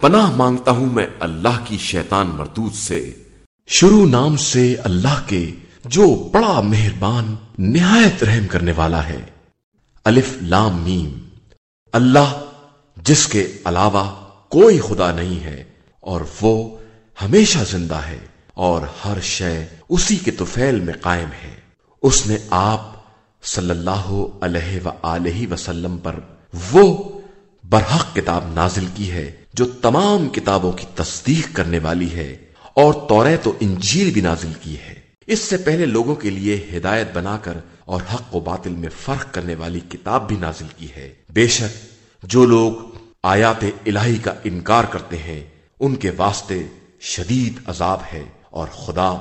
پناہ مانگتا ہوں میں اللہ کی شیطان مردود سے۔ شروع نام سے اللہ کے جو بڑا مہربان، نہایت رحم کرنے والا ہے۔ الف لام میم۔ اللہ، جس کے علاوہ کوئی خدا نہیں ہے، اور وہ ہمیشہ زندہ ہے، اور ہر شے اسی کے توفیل میں قائم ہے۔ اس نے آپ صلی اللہ علیہ وسلم پر وہ برحق کتاب نازل کی ہے، جو تمام کتابوں کی تصدیق کرنے والی ہے، اور تورے تو انجیل بھی نازل کی ہے۔ اس سے پہلے لوگوں کے لیے ہدایت بنا کر اور حق و باطل میں فرق کرنے والی کتاب بھی نازل کی ہے۔ بے شک، جو لوگ آیات الہی کا انکار کرتے ہیں، ان کے واسطے شدید عذاب ہے اور خدا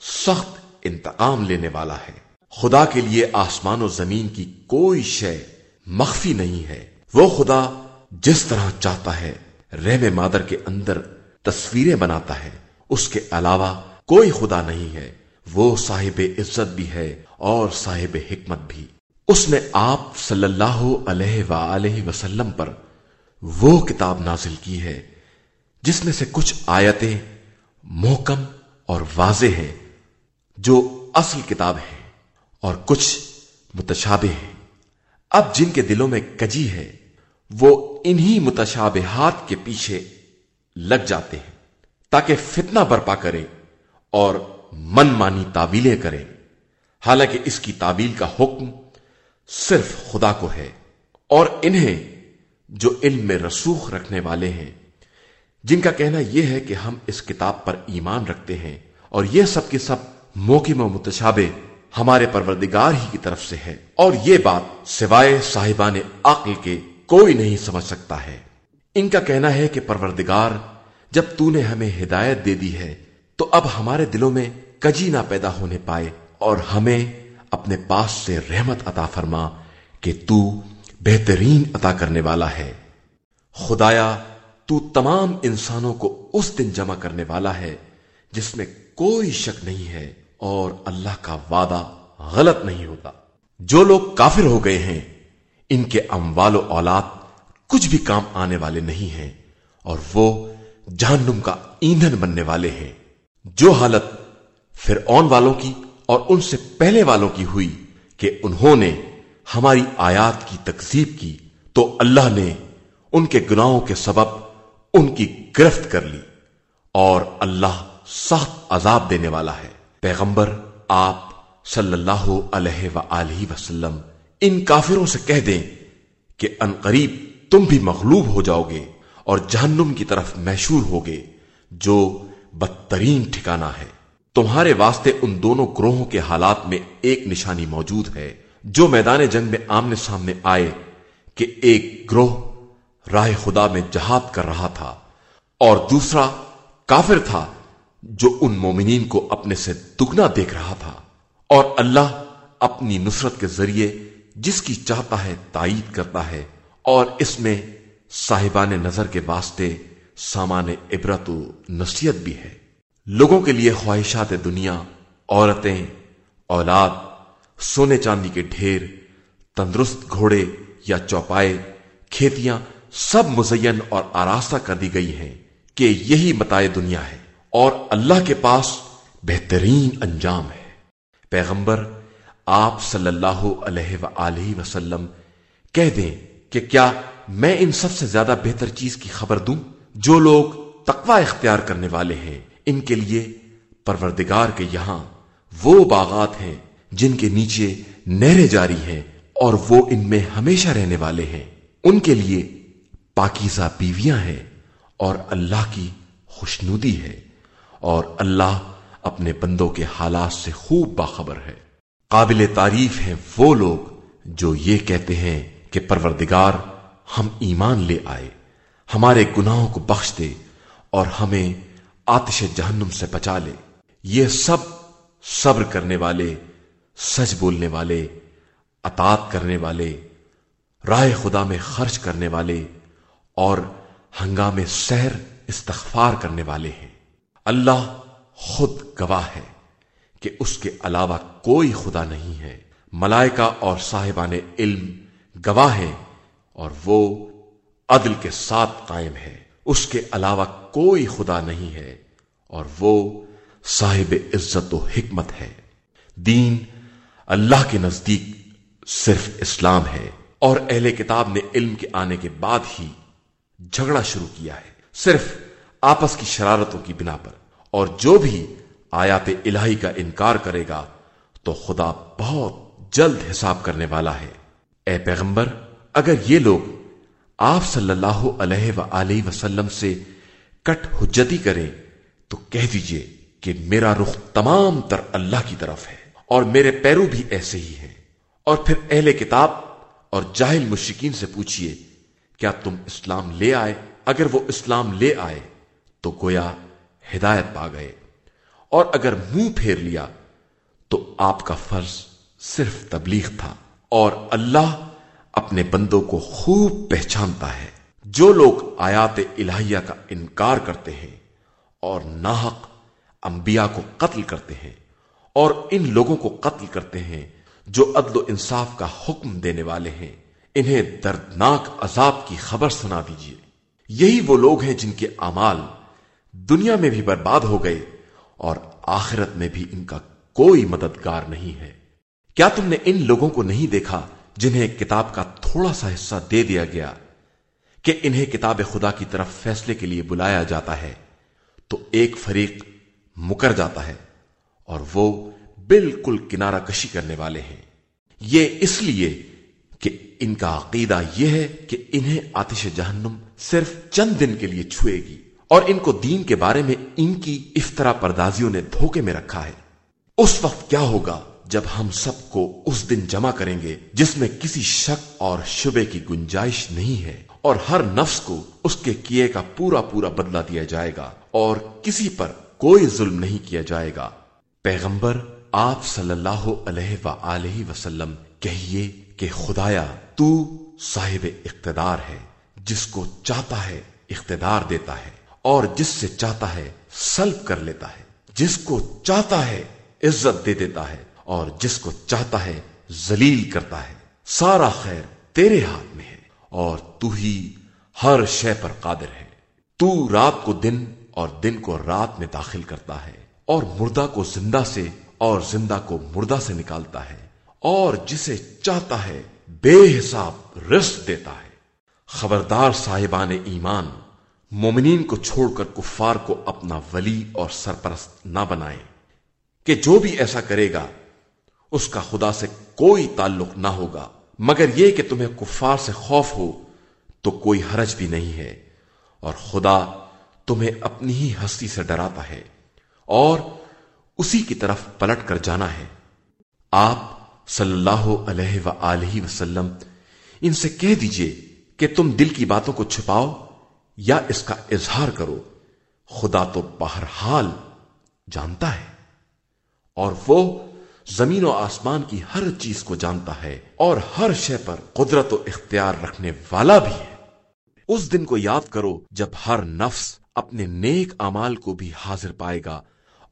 سخت انتقام لینے والا ہے۔ خدا کے لیے آسمان و زمین کی کوئی شے مخفی نہیں ہے۔ وہ خدا جس طرح چاہتا ہے، رحم مادر کے اندر تصویریں بناتا ہے، اس کے علاوہ کوئی خدا نہیں ہے۔ وہ صاحب عزت بھی ہے اور صاحب حکمت بھی۔ اس نے آپ صلی اللہ علیہ وآلہ وسلم پر وہ کتاب نازل کی ہے، جس میں سے کچھ آیتیں محکم اور واضح ہیں، جو اصل کتاب ہے اور کچھ متشابہ ہیں۔ اب جن کے دلوں میں کجی ہے، وہ انہی متشابہات کے پیچھے لگ جاتے ہیں تاکہ فتنہ برپا کرے اور من مانی تعویلیں کرے۔ حالانکہ اس کی تعویل کا حکم صرف خدا کو ہے اور انہیں جو علم میں رسوخ رکھنے والے ہیں، جن کا کہنا یہ ہے کہ ہم اس کتاب پر ایمان رکھتے ہیں اور یہ سب کے سب موقع و متشابہ ہمارے پروردگار ہی کی طرف سے ہے۔ اور یہ بات سوائے صاحبان عقل کے کوئی نہیں سمجھ سکتا ہے۔ ان کا کہنا ہے کہ پروردگار، جب تو نے ہمیں ہدایت دے دی ہے، تو اب ہمارے دلوں میں کجی نہ پیدا ہونے پائے اور ہمیں اپنے پاس سے رحمت عطا فرما کہ تو بہترین عطا کرنے والا ہے۔ خدایا، تو تمام انسانوں کو اس دن جمع کرنے والا ہے جس میں کوئی شک نہیں ہے اور اللہ کا وعدہ غلط نہیں ہوتا۔ جو لوگ کافر ہو گئے ہیں ان کے اموال و اولاد کچھ بھی کام آنے والے نہیں ہیں اور وہ جہنم کا ایندھن بننے والے ہیں۔ جو حالت پھر اون والوں کی اور ان سے پہلے والوں کی ہوئی کہ انہوں نے ہماری آیات کی تکزیب کی تو اللہ نے ان کے گناہوں کے سبب ان کی گرفت کر لی اور اللہ سخت عذاب دینے والا ہے۔ پیغمبر آپ صلی اللہ علیہ وآلہ وسلم ان کافروں سے کہہ دیں کہ ان قریب تم بھی مغلوب ہو جاؤ گے اور جہنم کی طرف محشور ہوگے، جو بدترین ٹھکانا ہے۔ تمہارے واسطے ان دونوں گروہوں کے حالات میں ایک نشانی موجود ہے، جو میدان جنگ میں آمنے سامنے آئے کہ ایک گروہ راہ خدا میں جہاد کر رہا تھا اور دوسرا کافر تھا جو ان مومنین کو اپنے سے دگنا دیکھ رہا تھا اور اللہ اپنی نصرت کے ذریعے جس کی چاہتا ہے تائید کرتا ہے اور اس میں صاحبان نظر کے واسطے سامان عبرت و نصیحت بھی ہے۔ لوگوں کے لیے خواہشات دنیا، عورتیں، اولاد، سونے چاندی کے ڈھیر، تندرست گھوڑے یا چوپائے، کھیتیاں سب مزین اور آراستہ کر دی گئی ہیں کہ یہی متائے دنیا ہے اور اللہ کے پاس بہترین انجام ہے۔ پیغمبر آپ صلی اللہ علیہ وآلہ وسلم کہہ دیں کہ کیا میں ان سب سے زیادہ بہتر چیز کی خبر دوں جو لوگ تقوی اختیار کرنے والے ہیں؟ ان کے لیے پروردگار کے یہاں وہ باغات ہیں جن کے نیچے نہریں جاری ہیں اور وہ ان میں ہمیشہ رہنے والے ہیں۔ ان کے لیے پاکیزہ بیویاں ہیں اور اللہ کی خوشنودی ہے اور اللہ اپنے بندوں کے حالات سے خوب باخبر ہے۔ قابل تعریف ہیں وہ لوگ جو یہ کہتے ہیں کہ پروردگار ہم ایمان لے آئے، ہمارے گناہوں کو بخش دے اور ہمیں آتش جہنم سے بچا لے۔ یہ سب صبر کرنے والے، سچ بولنے والے اطاط کرنے والے، رائے خدا میں خرچ کرنے والے اور ہنگام سحر استغفار کرنے والے ہیں۔ اللہ خود گواہ ہے۔ کہ اس کے علاوہ کوئی خدا نہیں ہے۔ ملائکہ اور صاحبان علم گواہ ہیں اور وہ عدل کے ساتھ قائم ہے اس کے علاوہ کوئی خدا نہیں ہے اور وہ صاحب عزت و حکمت ہے۔ دین اللہ کے نزدیک صرف اسلام ہے اور اہل کتاب نے علم کے آنے کے بعد ہی جھگڑا شروع کیا ہے۔ صرف آپس کی شرارتوں کی بنا پر اور جو بھی آیات الہی کا انکار کرے گا تو خدا بہت جلد حساب کرنے والا ہے۔ اے پیغمبر، اگر یہ لوگ آپ صلی اللہ علیہ و وسلم سے کٹ حجتی کریں، تو کہہ دیجیے کہ میرا رخ تمام تر اللہ کی طرف ہے اور میرے پیرو بھی ایسے ہی ہیں۔ اور پھر اہل کتاب اور جاہل مشکین سے پوچھئے، کیا تم اسلام لے آئے؟ اگر وہ اسلام لے آئے تو گویا ہدایت پا گئے۔ اور اگر منہ پھیر لیا تو آپ کا فرض صرف تبلیغ تھا اور اللہ اپنے بندوں کو خوب پہچانتا ہے۔ جو لوگ آیات الہیہ کا انکار کرتے ہیں اور ناحق انبیاء کو قتل کرتے ہیں اور ان لوگوں کو قتل کرتے ہیں جو عدل و انصاف کا حکم دینے والے ہیں، انہیں دردناک عذاب کی خبر سنا دیجیے یہی وہ لوگ ہیں جن کے امال دنیا میں بھی برباد ہو گئے اور آخرت میں بھی ان کا کوئی مددگار نہیں ہے۔ کیا تم نے ان لوگوں کو نہیں دیکھا جنہیں کتاب کا تھوڑا سا حصہ دے دیا گیا کہ انہیں کتاب خدا کی طرف فیصلے کے لیے بلایا جاتا ہے؟ تو ایک فریق مکر جاتا ہے اور وہ بالکل کنارہ کشی کرنے والے ہیں۔ یہ اس لیے کہ ان کا عقیدہ یہ ہے کہ انہیں آتش جہنم صرف چند دن کے لیے چھوئے گی۔ اور ان کو دین کے بارے میں ان کی افطرا پردازیوں نے دھوکے میں رکھا ہے۔ اس وقت کیا ہوگا جب ہم سب کو اس دن جمع کریں گے جس میں کسی شک اور شبے کی گنجائش نہیں ہے اور ہر نفس کو اس کے کیے کا پورا پورا بدلہ دیا جائے گا اور کسی پر کوئی ظلم نہیں کیا جائے گا۔ پیغمبر آپ صلی اللہ علیہ و وسلم کہیے کہ خدایا، تو صاحب اقتدار ہے، جس کو چاہتا ہے اقتدار دیتا ہے۔ اور جس سے چاہتا ہے سلب کر لیتا ہے، جس کو چاہتا ہے عزت دے دیتا ہے، اور جس کو چاہتا ہے ذلیل کرتا ہے۔ سارا خیر تیرے ہاتھ میں ہے، اور تو ہی ہر شے پر قادر ہے۔ تو رات کو دن اور دن کو رات میں داخل کرتا ہے، اور مردہ کو زندہ سے اور زندہ کو مردہ سے نکالتا ہے، اور جسے چاہتا ہے بے حساب رزق دیتا ہے۔ خبردار صاحبان ایمان مومنین کو چھوڑ کر کفار کو اپنا ولی اور سرپرست نہ بنائیں کہ جو بھی ایسا کرے گا، اس کا خدا سے کوئی تعلق نہ ہوگا۔ مگر یہ کہ تمہیں کفار سے خوف ہو، تو کوئی حرج بھی نہیں ہے۔ اور خدا تمہیں اپنی ہی ہستی سے ڈراتا ہے اور اسی کی طرف پلٹ کر جانا ہے۔ آپ صلی اللہ علیہ و وسلم ان سے کہہ دیجیے کہ تم دل کی باتوں کو چھپاؤ۔ یا اس کا اظہار کرو، خدا تو بہرحال جانتا ہے اور وہ زمین و آسمان کی ہر چیز کو جانتا ہے اور ہر شے پر قدرت و اختیار رکھنے والا بھی ہے۔ اس دن کو یاد کرو جب ہر نفس اپنے نیک امال کو بھی حاضر پائے گا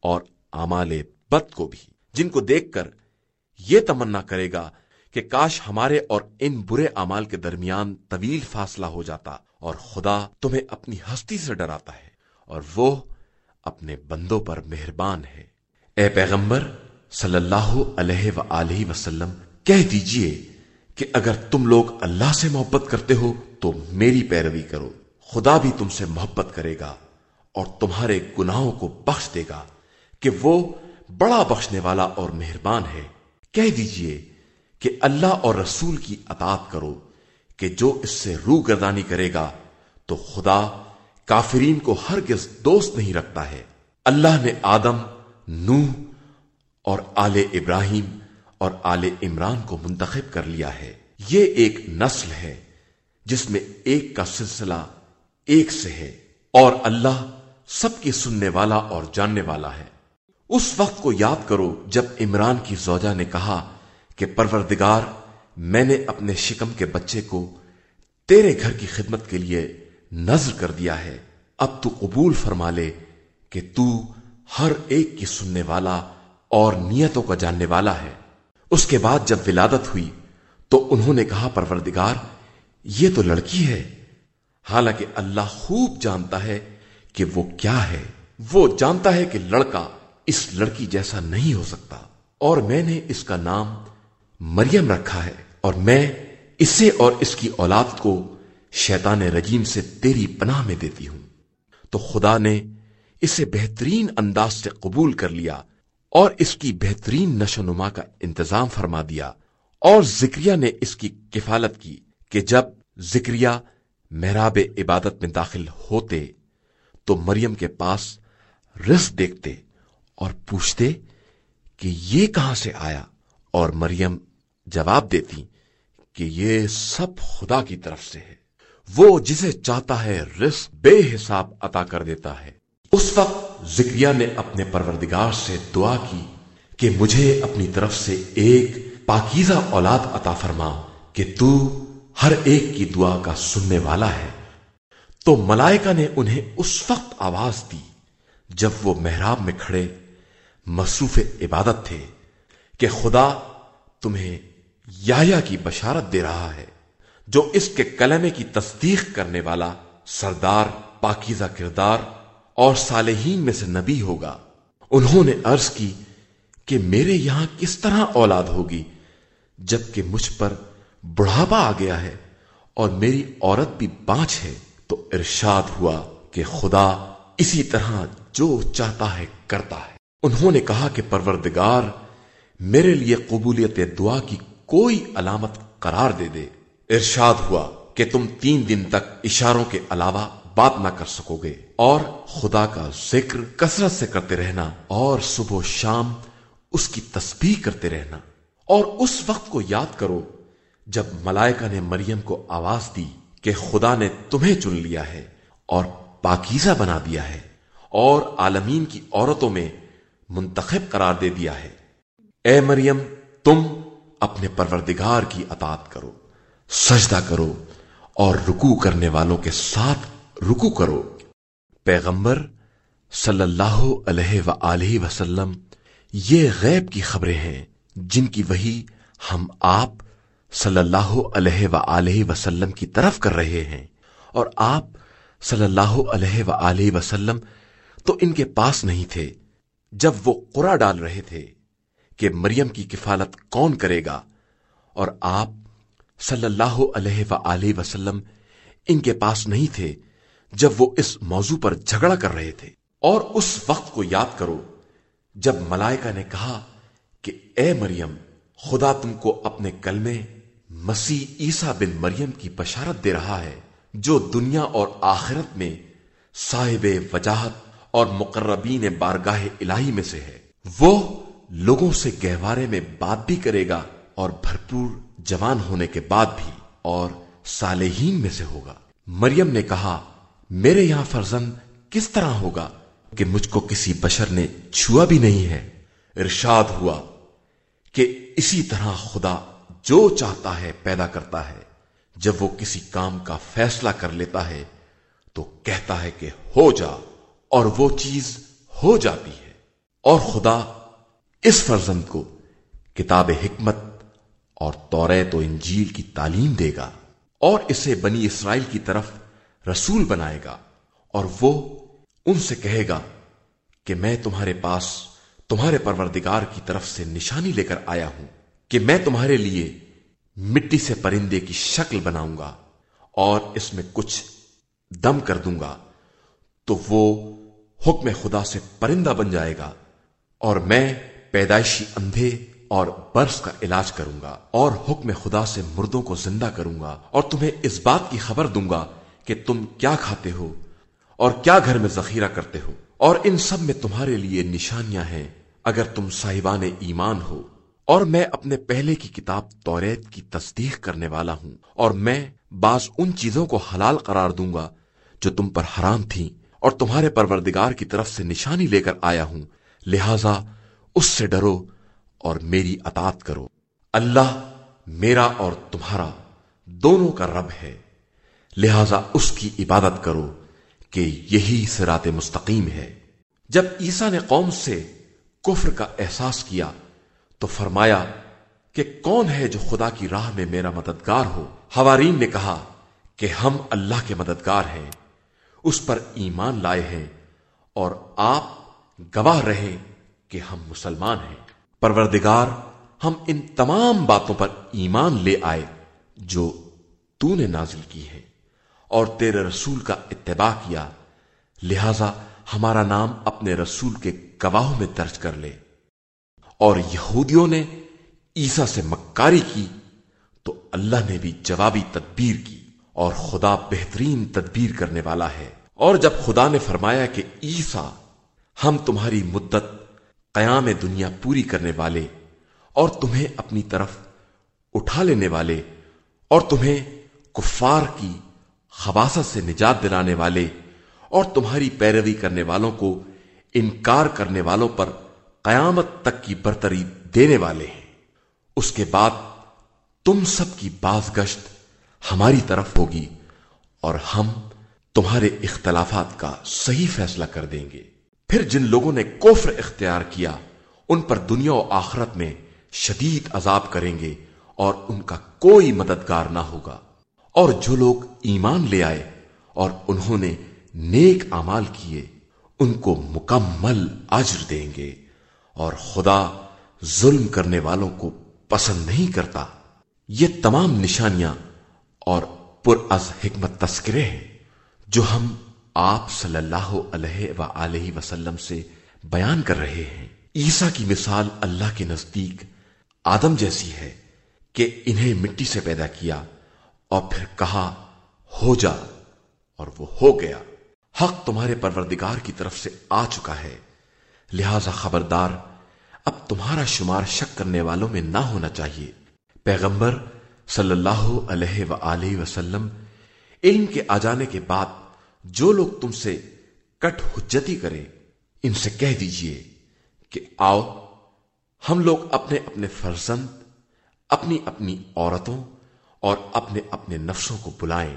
اور امال بد کو بھی، جن کو دیکھ کر یہ تمنا کرے گا کہ کاش ہمارے اور ان برے امال کے درمیان طویل فاصلہ ہو جاتا۔ اور خدا تمہیں اپنی ہستی سے ڈراتا ہے اور وہ اپنے بندوں پر مہربان ہے۔ اے پیغمبر، صلی اللہ علیہ و وسلم، کہہ دیجیے کہ اگر تم لوگ اللہ سے محبت کرتے ہو تو میری پیروی کرو۔ خدا بھی تم سے محبت کرے گا اور تمہارے گناہوں کو بخش دے گا کہ وہ بڑا بخشنے والا اور مہربان ہے۔ کہہ دیجیے کہ اللہ اور رسول کی اطاعت کرو۔ کہ جو اس سے روح گردانی کرے گا، تو خدا کافرین کو ہرگز دوست نہیں رکھتا ہے۔ اللہ نے آدم، نوح اور آل ابراہیم اور آل عمران کو منتخب کر لیا ہے۔ یہ ایک نسل ہے جس میں ایک کا سلسلہ ایک سے ہے اور اللہ سب کی سننے والا اور جاننے والا ہے۔ اس وقت کو یاد کرو جب عمران کی زوجہ نے کہا کہ پروردگار میں نے اپنے شکم کے بچے کو تیرے گھر کی خدمت کے لیے نظر کر دیا ہے۔ اب تو قبول فرما لے کہ تو ہر ایک کی سننے والا اور نیتوں کا جاننے والا ہے۔ اس کے بعد جب ولادت ہوئی تو انہوں نے کہا، پروردگار، یہ تو لڑکی ہے۔ حالانکہ اللہ خوب جانتا ہے کہ وہ کیا ہے۔ وہ جانتا ہے کہ لڑکا اس لڑکی جیسا نہیں ہو سکتا۔ اور میں نے اس کا نام مریم رکھا ہے اور میں اسے اور اس کی اولاد کو شیطان رجیم سے تیری پناہ میں دیتی ہوں۔ تو خدا نے اسے بہترین انداز سے قبول کر لیا اور اس کی بہترین نشو نما کا انتظام فرما دیا اور ذکریہ نے اس کی کفالت کی کہ جب ذکریہ محراب عبادت میں داخل ہوتے تو مریم کے پاس رس دیکھتے اور پوچھتے کہ یہ کہاں سے آیا؟ اور مریم جواب دیتی کہ یہ سب خدا کی طرف سے ہے۔ وہ جسے چاہتا ہے رس بے حساب عطا کر دیتا ہے۔ اس وقت ذکریہ نے اپنے پروردگار سے دعا کی کہ مجھے اپنی طرف سے ایک پاکیزہ اولاد عطا فرما کہ تو ہر ایک کی دعا کا سننے والا ہے۔ تو ملائکہ نے انہیں اس وقت آواز دی جب وہ محراب میں کھڑے مصروف عبادت تھے۔ کہ خدا تمہیں یا کی بشارت دے رہا ہے، جو اس کے کلمے کی تصدیق کرنے والا سردار، پاکیزہ کردار اور صالحین میں سے نبی ہوگا۔ انہوں نے عرض کی کہ میرے یہاں کس طرح اولاد ہوگی، جبکہ مجھ پر بڑھاپا آ گیا ہے اور میری عورت بھی بانچ ہے۔ تو ارشاد ہوا کہ خدا اسی طرح جو چاہتا ہے، کرتا ہے۔ انہوں نے کہا کہ پروردگار میرے لیے قبولیت دعا کی کوئی علامت قرار دے دے۔ ارشاد ہوا کہ تم تین دن تک اشاروں کے علاوہ بات نہ کر سکو گے اور خدا کا ذکر کثرت سے کرتے رہنا اور صبح و شام اس کی تسبیح کرتے رہنا۔ اور اس وقت کو یاد کرو جب ملائکہ نے مریم کو آواز دی کہ خدا نے تمہیں چن لیا ہے اور پاکیزہ بنا دیا ہے اور عالمین کی عورتوں میں منتخب قرار دے دیا ہے۔ اے مریم، تم اپنے پروردگار کی اطاعت کرو، سجدہ کرو اور رکو کرنے والوں کے ساتھ رکو کرو۔ پیغمبر صلی اللہ علیہ و وسلم، یہ غیب کی خبریں ہیں جن کی وہی ہم آپ صلی اللہ علیہ و وسلم کی طرف کر رہے ہیں۔ اور آپ صلی اللہ علیہ و وسلم تو ان کے پاس نہیں تھے جب وہ قرا ڈال رہے تھے۔ کہ مریم کی کفالت کون کرے گا؟ اور آپ صلی اللہ علیہ و وسلم ان کے پاس نہیں تھے جب وہ اس موضوع پر جھگڑا کر رہے تھے۔ اور اس وقت کو یاد کرو جب ملائکہ نے کہا کہ اے مریم، خدا تم کو اپنے کلمے مسیح عیسا بن مریم کی بشارت دے رہا ہے، جو دنیا اور آخرت میں صاحب وجاہت اور مقربین بارگاہ الہی میں سے ہے۔ وہ لوگوں سے گہوارے میں بات بھی کرے گا اور بھرپور جوان ہونے کے بعد بھی اور صالحین میں سے ہوگا۔ مریم نے کہا، میرے یہاں فرزند کس طرح ہوگا کہ مجھ کو کسی بشر نے چھوا بھی نہیں ہے؟ ارشاد ہوا کہ اسی طرح خدا جو چاہتا ہے پیدا کرتا ہے۔ جب وہ کسی کام کا فیصلہ کر لیتا ہے تو کہتا ہے کہ ہو جا اور وہ چیز ہو جاتی ہے۔ اور خدا اس فرزند کو کتاب حکمت اور توریت و انجیل کی تعلیم دے گا اور اسے بنی اسرائیل کی طرف رسول بنائے گا اور وہ ان سے کہے گا کہ میں تمہارے پاس تمہارے پروردگار کی طرف سے نشانی لے کر آیا ہوں کہ میں تمہارے لیے مٹی سے پرندے کی شکل بناؤں گا اور اس میں کچھ دم کر دوں گا تو وہ حکم خدا سے پرندہ بن جائے گا اور میں پیدائشی اندھے اور برس کا علاج کروں گا اور حکم خدا سے مردوں کو زندہ کروں گا اور تمہیں اس بات کی خبر دوں گا کہ تم کیا کھاتے ہو اور کیا گھر میں ذخیرہ کرتے ہو اور ان سب میں تمہارے لیے نشانیاں ہیں اگر تم صاحبان ایمان ہو اور میں اپنے پہلے کی کتاب توریت کی تصدیق کرنے والا ہوں اور میں بعض ان چیزوں کو حلال قرار دوں گا جو تم پر حرام تھیں اور تمہارے پروردگار کی طرف سے نشانی لے کر آیا ہوں۔ لہذا اس سے ڈرو اور میری اطاعت کرو۔ اللہ میرا اور تمہارا دونوں کا رب ہے۔ لہذا اس کی عبادت کرو کہ یہی سرات مستقیم ہے۔ جب عیسا نے قوم سے کفر کا احساس کیا تو فرمایا کہ کون ہے جو خدا کی راہ میں میرا مددگار ہو؟ ہوارین نے کہا کہ ہم اللہ کے مددگار ہیں، اس پر ایمان لائے ہیں اور آپ گواہ رہے کہ ہم مسلمان ہیں۔ پروردگار، ہم ان تمام باتوں پر ایمان لے آئے جو تو نے نازل کی ہے اور تیرے رسول کا اتباع کیا۔ لہذا ہمارا نام اپنے رسول کے گواہوں میں درج کر لے۔ اور یہودیوں نے عیسا سے مکاری کی تو اللہ نے بھی جوابی تدبیر کی اور خدا بہترین تدبیر کرنے والا ہے۔ اور جب خدا نے فرمایا کہ عیسا ہم تمہاری مدت قیام دنیا پوری کرنے والے اور تمہیں اپنی طرف اٹھا لینے والے اور تمہیں کفار کی خباست سے نجات دلانے والے اور تمہاری پیروی کرنے والوں کو انکار کرنے والوں پر قیامت تک کی برتری دینے والے ہیں۔ اس کے بعد تم سب کی باز گشت ہماری طرف ہوگی اور ہم تمہارے اختلافات کا صحیح فیصلہ کر دیں گے۔ پھر جن لوگوں نے کوفر اختیار کیا، ان پر دنیا و آخرت میں شدید عذاب کریں گے اور ان کا کوئی مددگار نہ ہوگا۔ اور جو لوگ ایمان لے آئے اور انہوں نے نیک امال کیے، ان کو مکمل اجر دیں گے۔ اور خدا ظلم کرنے والوں کو پسند نہیں کرتا۔ یہ تمام نشانیاں اور پر از حکمت تذکرے ہیں جو ہم آپ صلی اللہ علیہ و وسلم سے بیان کر رہے ہیں۔ عیسا کی مثال اللہ کے نزدیک آدم جیسی ہے کہ انہیں مٹی سے پیدا کیا اور پھر کہا، ہو جا، اور وہ ہو گیا۔ حق تمہارے پروردگار کی طرف سے آ چکا ہے۔ لہذا خبردار، اب تمہارا شمار شک کرنے والوں میں نہ ہونا چاہیے۔ پیغمبر صلی اللہ علیہ و وسلم علم کے آ جانے کے بعد جو لوگ تم سے کٹ حجتی کرے ان سے کہہ دیجیے کہ آؤ، ہم لوگ اپنے اپنے فرزند، اپنی اپنی عورتوں اور اپنے اپنے نفسوں کو بلائیں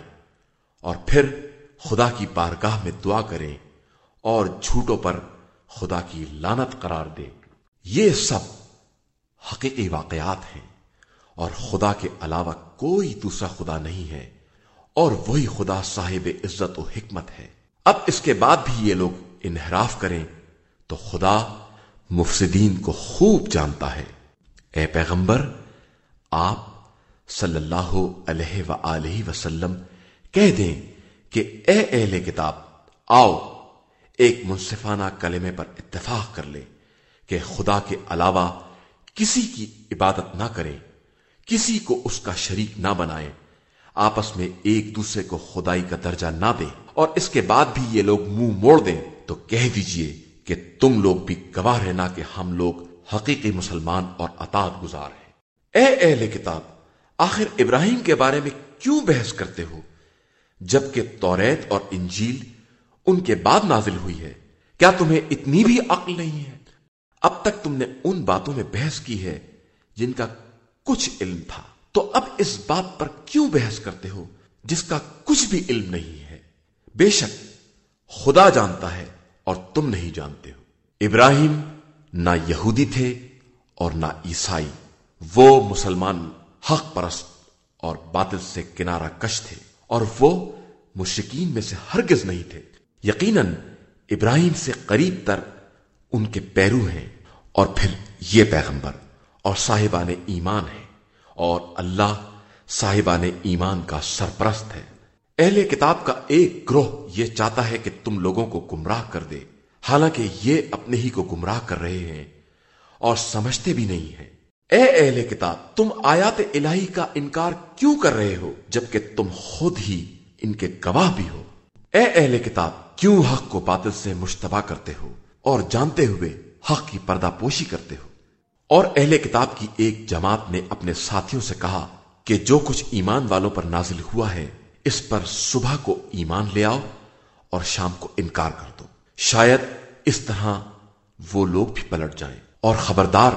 اور پھر خدا کی بارگاہ میں دعا کریں اور جھوٹوں پر خدا کی لانت قرار دے یہ سب حقیقی واقعات ہیں اور خدا کے علاوہ کوئی دوسرا خدا نہیں ہے۔ اور وہی خدا صاحب عزت و حکمت ہے۔ اب اس کے بعد بھی یہ لوگ انحراف کریں تو خدا مفسدین کو خوب جانتا ہے۔ اے پیغمبر، آپ صلی اللہ علیہ و وسلم کہہ دیں کہ اے اہل کتاب، آؤ ایک منصفانہ کلمے پر اتفاق کر لے کہ خدا کے علاوہ کسی کی عبادت نہ کریں، کسی کو اس کا شریک نہ بنائیں۔ آپس میں ایک دوسرے کو خدائی کا درجہ نہ دیں اور اس کے بعد بھی یہ لوگ منہ موڑ دیں تو کہہ دیجیے کہ تم لوگ بھی گواہ رہنا کہ ہم لوگ حقیقی مسلمان اور اطاعت گزار ہیں۔ اے اہل کتاب، آخر ابراہیم کے بارے میں کیوں بحث کرتے ہو؟ جبکہ توریت اور انجیل ان کے بعد نازل ہوئی ہے، کیا تمہیں اتنی بھی عقل نہیں ہے؟ اب تک تم نے ان باتوں میں بحث کی ہے جن کا کچھ علم تھا۔ تو اب اس بات پر کیوں بحث کرتے ہو جس کا کچھ بھی علم نہیں ہے؟ بے شک خدا جانتا ہے اور تم نہیں جانتے ہو۔ ابراہیم نہ یہودی تھے اور نہ عیسائی۔ وہ مسلمان حق پرست اور باطل سے کنارہ کش تھے اور وہ مشکین میں سے ہرگز نہیں تھے۔ یقیناً ابراہیم سے قریب تر ان کے پیرو ہیں اور پھر یہ پیغمبر اور صاحبان ایمان ہے اور اللہ صاحبان ایمان کا سرپرست ہے۔ اہل کتاب کا ایک گروہ یہ چاہتا ہے کہ تم لوگوں کو گمراہ کر دے۔ حالانکہ یہ اپنے ہی کو گمراہ کر رہے ہیں اور سمجھتے بھی نہیں ہیں۔ اے اہل کتاب، تم آیات الہی کا انکار کیوں کر رہے ہو جبکہ تم خود ہی ان کے گواہ بھی ہو؟ اے اہل کتاب، کیوں حق کو باطل سے مشتبہ کرتے ہو اور جانتے ہوئے حق کی پردہ پوشی کرتے ہو؟ اور اہل کتاب کی ایک جماعت نے اپنے ساتھیوں سے کہا کہ جو کچھ ایمان والوں پر نازل ہوا ہے، اس پر صبح کو ایمان لے آؤ اور شام کو انکار کر دو۔ شاید اس طرح وہ لوگ بھی پلٹ جائیں۔ اور خبردار،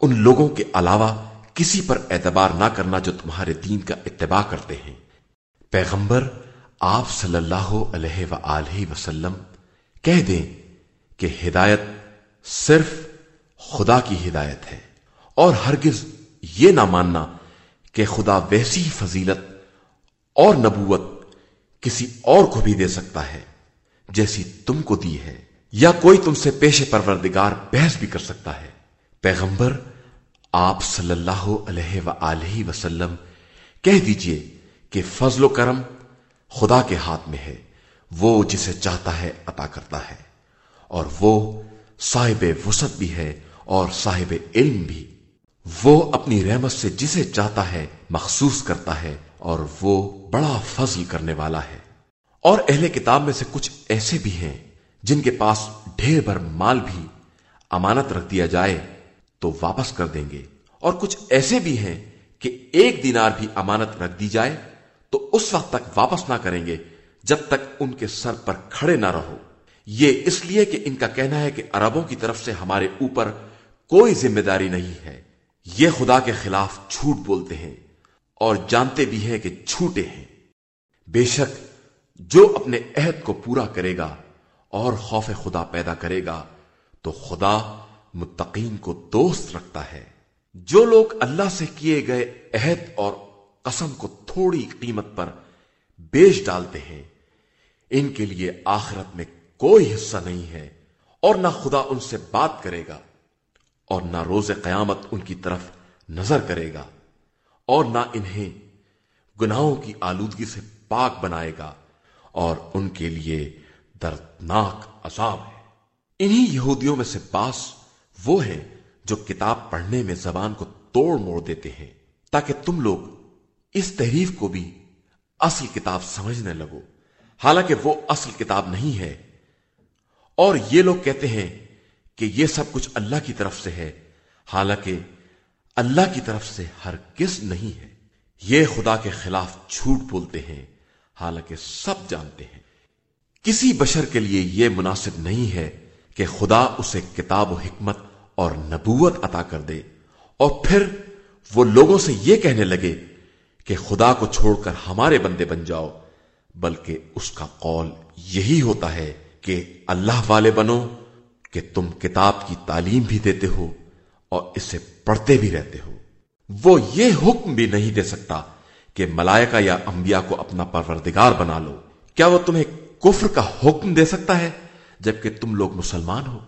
ان لوگوں کے علاوہ کسی پر اعتبار نہ کرنا جو تمہارے دین کا اتباع کرتے ہیں۔ پیغمبر آپ صلی اللہ علیہ و وسلم کہہ دیں کہ ہدایت صرف خدا کی ہدایت ہے۔ اور ہرگز یہ نہ ماننا کہ خدا ویسی فضیلت اور نبوت کسی اور کو بھی دے سکتا ہے جیسی تم کو دی ہے، یا کوئی تم سے پیش پروردگار بحث بھی کر سکتا ہے۔ پیغمبر آپ صلی اللہ علیہ و وسلم کہہ دیجیے کہ فضل و کرم خدا کے ہاتھ میں ہے، وہ جسے چاہتا ہے عطا کرتا ہے۔ اور وہ صاحب وسط بھی ہے اور صاحب علم بھی۔ وہ اپنی رحمت سے جسے چاہتا ہے مخصوص کرتا ہے اور وہ بڑا فضل کرنے والا ہے۔ اور اہل کتاب میں سے کچھ ایسے بھی ہیں جن کے پاس ڈھیر بھر مال بھی امانت رکھ دیا جائے تو واپس کر دیں گے۔ اور کچھ ایسے بھی ہیں کہ ایک دینار بھی امانت رکھ دی جائے تو اس وقت تک واپس نہ کریں گے جب تک ان کے سر پر کھڑے نہ رہو۔ یہ اس لیے کہ ان کا کہنا ہے کہ عربوں کی طرف سے ہمارے اوپر کوئی ذمہ داری نہیں ہے۔ یہ خدا کے خلاف جھوٹ بولتے ہیں اور جانتے بھی ہیں کہ جھوٹے ہیں۔ بے شک جو اپنے عہد کو پورا کرے گا اور خوف خدا پیدا کرے گا، تو خدا متقین کو دوست رکھتا ہے۔ جو لوگ اللہ سے کیے گئے عہد اور قسم کو تھوڑی قیمت پر بیچ ڈالتے ہیں، ان کے لیے آخرت میں کوئی حصہ نہیں ہے اور نہ خدا ان سے بات کرے گا۔ اور نہ روز قیامت ان کی طرف نظر کرے گا اور نہ انہیں گناہوں کی آلودگی سے پاک بنائے گا اور ان کے لیے دردناک عذاب ہے۔ انہی یہودیوں میں سے پاس وہ ہیں جو کتاب پڑھنے میں زبان کو توڑ موڑ دیتے ہیں تاکہ تم لوگ اس تحریف کو بھی اصل کتاب سمجھنے لگو۔ حالانکہ وہ اصل کتاب نہیں ہے اور یہ لوگ کہتے ہیں کہ یہ سب کچھ اللہ کی طرف سے ہے، حالانکہ اللہ کی طرف سے ہر کس نہیں ہے۔ یہ خدا کے خلاف جھوٹ بولتے ہیں، حالانکہ سب جانتے ہیں۔ کسی بشر کے لیے یہ مناسب نہیں ہے کہ خدا اسے کتاب و حکمت اور نبوت عطا کر دے۔ اور پھر وہ لوگوں سے یہ کہنے لگے کہ خدا کو چھوڑ کر ہمارے بندے بن جاؤ، بلکہ اس کا قول یہی ہوتا ہے کہ اللہ والے بنو کہ تم کتاب کی تعلیم بھی دیتے ہو اور اسے پڑھتے بھی رہتے ہو۔ وہ یہ حکم بھی نہیں دے سکتا کہ ملائکہ یا انبیاء کو اپنا پروردگار بنا لو۔ کیا وہ تمہیں کفر کا حکم دے سکتا ہے جبکہ تم لوگ مسلمان ہو؟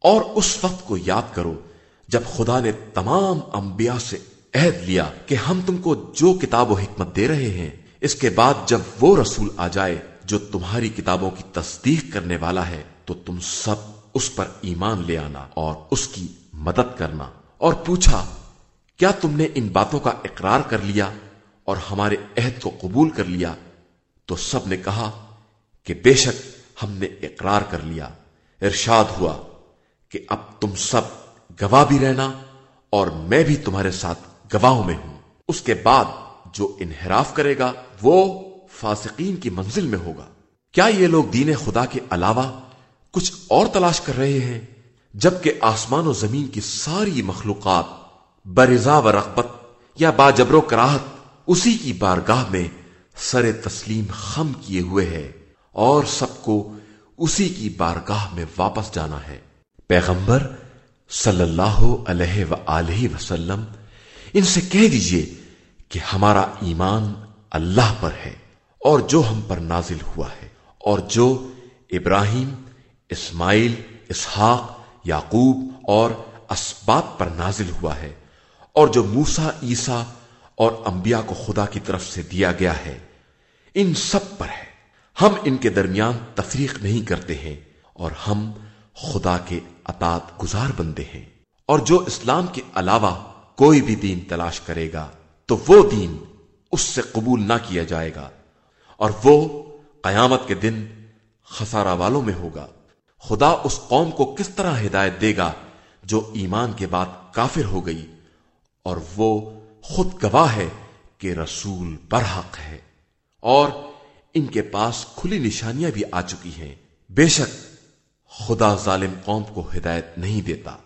اور اس وقت کو یاد کرو، جب خدا نے تمام انبیاء سے عہد لیا کہ ہم تم کو جو کتاب و حکمت دے رہے ہیں، اس کے بعد جب وہ رسول آ جائے جو تمہاری کتابوں کی تصدیق کرنے والا ہے، تو تم سب اس پر ایمان لے آنا اور اس کی مدد کرنا۔ اور پوچھا، کیا تم نے ان باتوں کا اقرار کر لیا اور ہمارے عہد کو قبول کر لیا؟ تو سب نے کہا کہ بے شک ہم نے اقرار کر لیا۔ ارشاد ہوا کہ اب تم سب گواہ بھی رہنا اور میں بھی تمہارے ساتھ گواہوں میں ہوں۔ اس کے بعد جو انحراف کرے گا وہ فاسقین کی منزل میں ہوگا۔ کیا یہ لوگ دین خدا کے علاوہ کچھ اور تلاش کر رہے ہیں، جبکہ آسمان و زمین کی ساری مخلوقات برضا و رغبت یا باجبر و کراہت اسی کی بارگاہ میں سر تسلیم خم کیے ہوئے ہے اور سب کو اسی کی بارگاہ میں واپس جانا ہے۔ پیغمبر صلی اللہ علیہ و وسلم، ان سے کہہ دیجیے کہ ہمارا ایمان اللہ پر ہے اور جو ہم پر نازل ہوا ہے اور جو ابراہیم اسماعیل، اسحاق، یعقوب اور اسبات پر نازل ہوا ہے اور جو موسا عیسا اور انبیاء کو خدا کی طرف سے دیا گیا ہے، ان سب پر ہے۔ ہم ان کے درمیان تفریق نہیں کرتے ہیں اور ہم خدا کے اطاط گزار بندے ہیں۔ اور جو اسلام کے علاوہ کوئی بھی دین تلاش کرے گا، تو وہ دین اس سے قبول نہ کیا جائے گا اور وہ قیامت کے دن خسارہ والوں میں ہوگا۔ خدا اس قوم کو کس طرح ہدایت دے گا جو ایمان کے بعد کافر ہو گئی؟ اور وہ خود گواہ ہے کہ رسول برحق ہے۔ اور ان کے پاس کھلی نشانیاں بھی آ چکی ہیں۔ بے شک خدا ظالم قوم کو ہدایت نہیں دیتا۔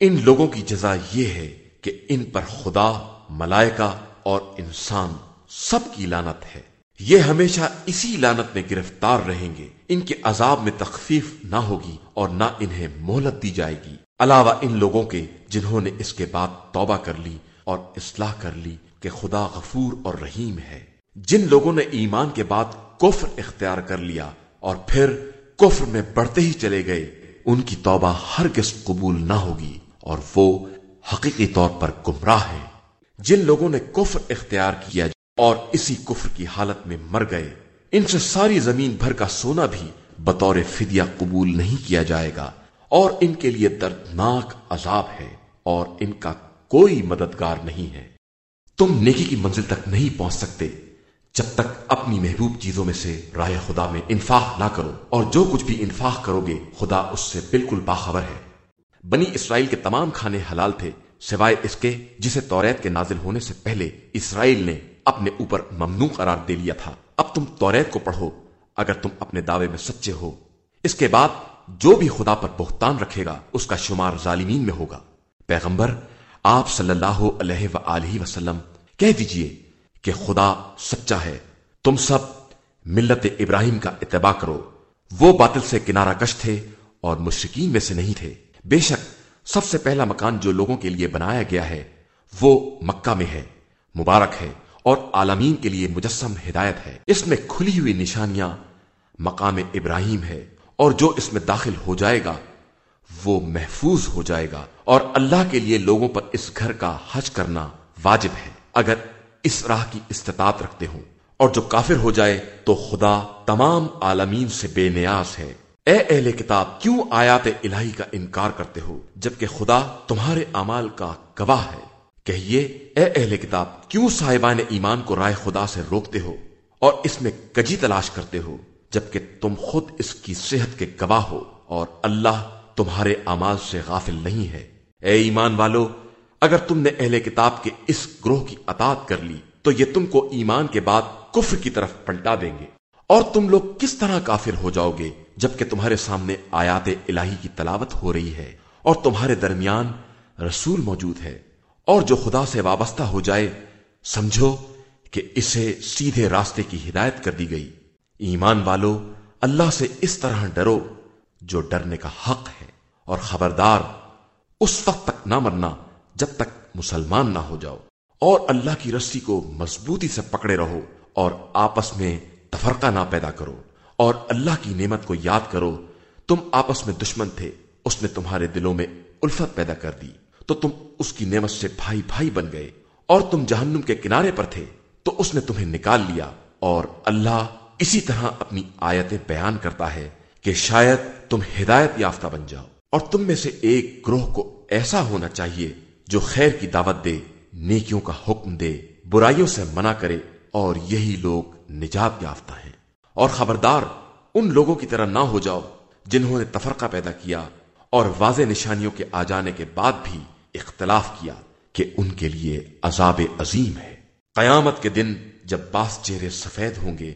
ان لوگوں کی جزا یہ ہے کہ ان پر خدا، ملائکہ اور انسان سب کی لانت ہے۔ یہ ہمیشہ اسی لانت میں گرفتار رہیں گے۔ ان کے عذاب میں تخفیف نہ ہوگی اور نہ انہیں مہلت دی جائے گی۔ علاوہ ان لوگوں کے جنہوں نے اس کے بعد توبہ کر لی اور اصلاح کر لی کہ خدا غفور اور رحیم ہے۔ جن لوگوں نے ایمان کے بعد کفر اختیار کر لیا اور پھر کفر میں بڑھتے ہی چلے گئے، ان کی توبہ ہرگز قبول نہ ہوگی اور وہ حقیقی طور پر گمراہ ہیں۔ جن لوگوں نے کفر اختیار کیا اور اسی کفر کی حالت میں مر گئے۔ ان سے ساری زمین بھر کا سونا بھی بطور فدیہ قبول نہیں کیا جائے گا۔ اور ان کے لیے دردناک عذاب ہے اور ان کا کوئی مددگار نہیں ہے۔ تم نیکی کی منزل تک نہیں پہنچ سکتے۔ جب تک اپنی محبوب چیزوں میں سے رائے خدا میں انفاق نہ کرو۔ اور جو کچھ بھی انفاق کرو گے، خدا اس سے بالکل باخبر ہے۔ بنی اسرائیل کے تمام کھانے حلال تھے، سوائے اس کے جسے توریت کے نازل ہونے سے پہلے اسرائیل نے اپنے اوپر ممنوع قرار دے لیا تھا۔ اب تم توریت کو پڑھو۔ اگر تم اپنے دعوے میں سچے ہو۔ اس کے بعد جو بھی خدا پر بہتان رکھے گا، اس کا شمار ظالمین میں ہوگا۔ پیغمبر، آپ صلی اللہ علیہ و وسلم، کہہ دیجیے کہ خدا سچا ہے۔ تم سب ملت ابراہیم کا اتباع کرو۔ وہ باطل سے کنارہ کش تھے اور مشرقین میں سے نہیں تھے۔ بے شک سب سے پہلا مکان جو لوگوں کے لیے بنایا گیا ہے، وہ مکہ میں ہے۔ مبارک ہے۔ اور عالمین کے لیے مجسم ہدایت ہے۔ اس میں کھلی ہوئی نشانیاں مقام ابراہیم ہے اور جو اس میں داخل ہو جائے گا، وہ محفوظ ہو جائے گا۔ اور اللہ کے لیے لوگوں پر اس گھر کا حج کرنا واجب ہے۔ اگر اس راہ کی استطاعت رکھتے ہوں اور جو کافر ہو جائے تو خدا تمام عالمین سے بے نیاز ہے۔ اے اہل کتاب، کیوں آیات الہی کا انکار کرتے ہو؟ جبکہ خدا تمہارے اعمال کا گواہ ہے۔ کہیے، اے اہل کتاب، کیوں صاحبان ایمان کو رائے خدا سے روکتے ہو اور اس میں کجی تلاش کرتے ہو، جبکہ تم خود اس کی صحت کے گواہ ہو اور اللہ تمہارے اعمال سے غافل نہیں ہے۔ اے ایمان والو، اگر تم نے اہل کتاب کے اس گروہ کی اطاعت کر لی، تو یہ تم کو ایمان کے بعد کفر کی طرف پلٹا دیں گے۔ اور تم لوگ کس طرح کافر ہو جاؤ گے، جبکہ تمہارے سامنے آیات الہی کی تلاوت ہو رہی ہے اور تمہارے درمیان رسول موجود ہے۔ اور جو خدا سے وابستہ ہو جائے، سمجھو کہ اسے سیدھے راستے کی ہدایت کر دی گئی۔ ایمان والو، اللہ سے اس طرح ڈرو جو ڈرنے کا حق ہے۔ اور خبردار، اس وقت تک نہ مرنا جب تک مسلمان نہ ہو جاؤ۔ اور اللہ کی رسی کو مضبوطی سے پکڑے رہو اور آپس میں تفرقہ نہ پیدا کرو۔ اور اللہ کی نعمت کو یاد کرو، تم آپس میں دشمن تھے، اس نے تمہارے دلوں میں الفت پیدا کر دی۔ تو تم اس کی نعمت سے بھائی بھائی بن گئے اور تم جہنم کے کنارے پر تھے تو اس نے تمہیں نکال لیا اور اللہ اسی طرح اپنی آیتیں بیان کرتا ہے کہ شاید تم ہدایت یافتہ بن جاؤ اور تم میں سے ایک گروہ کو ایسا ہونا چاہیے جو خیر کی دعوت دے، نیکیوں کا حکم دے، برائیوں سے منع کرے اور یہی لوگ نجات یافتہ ہیں۔ اور خبردار، ان لوگوں کی طرح نہ ہو جاؤ جنہوں نے تفرقہ پیدا کیا اور واضح نشانیوں کے آ جانے کے بعد بھی اختلاف کیا کہ ان کے لیے عذاب عظیم ہے۔ قیامت کے دن جب باس چہرے سفید ہوں گے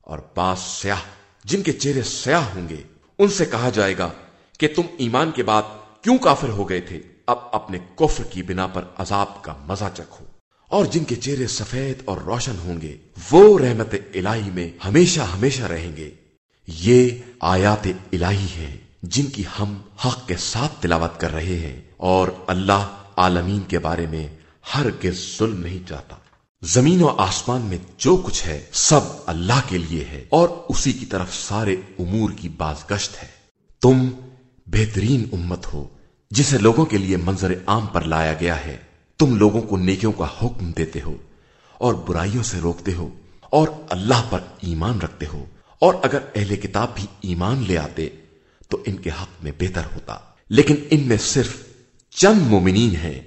اور باس سیاہ، جن کے چہرے سیاہ ہوں گے، ان سے کہا جائے گا کہ تم ایمان کے بعد کیوں کافر ہو گئے تھے؟ اب اپنے کفر کی بنا پر عذاب کا مزہ چکھو۔ اور جن کے چہرے سفید اور روشن ہوں گے، وہ رحمت الہی میں ہمیشہ ہمیشہ رہیں گے۔ یہ آیات الہی ہیں جن کی ہم حق کے ساتھ تلاوت کر رہے ہیں۔ اور اللہ عالمین کے بارے میں ہر کے ظلم نہیں چاہتا۔ زمین و آسمان میں جو کچھ ہے، سب اللہ کے لیے ہے اور اسی کی طرف سارے امور کی بازگشت ہے۔ تم بہترین امت ہو، جسے لوگوں کے لیے منظر عام پر لایا گیا ہے۔ تم لوگوں کو نیکیوں کا حکم دیتے ہو اور برائیوں سے روکتے ہو اور اللہ پر ایمان رکھتے ہو۔ اور اگر اہل کتاب بھی ایمان لے آتے، تو ان کے حق میں بہتر ہوتا۔ لیکن ان میں صرف چند مومنین ہیں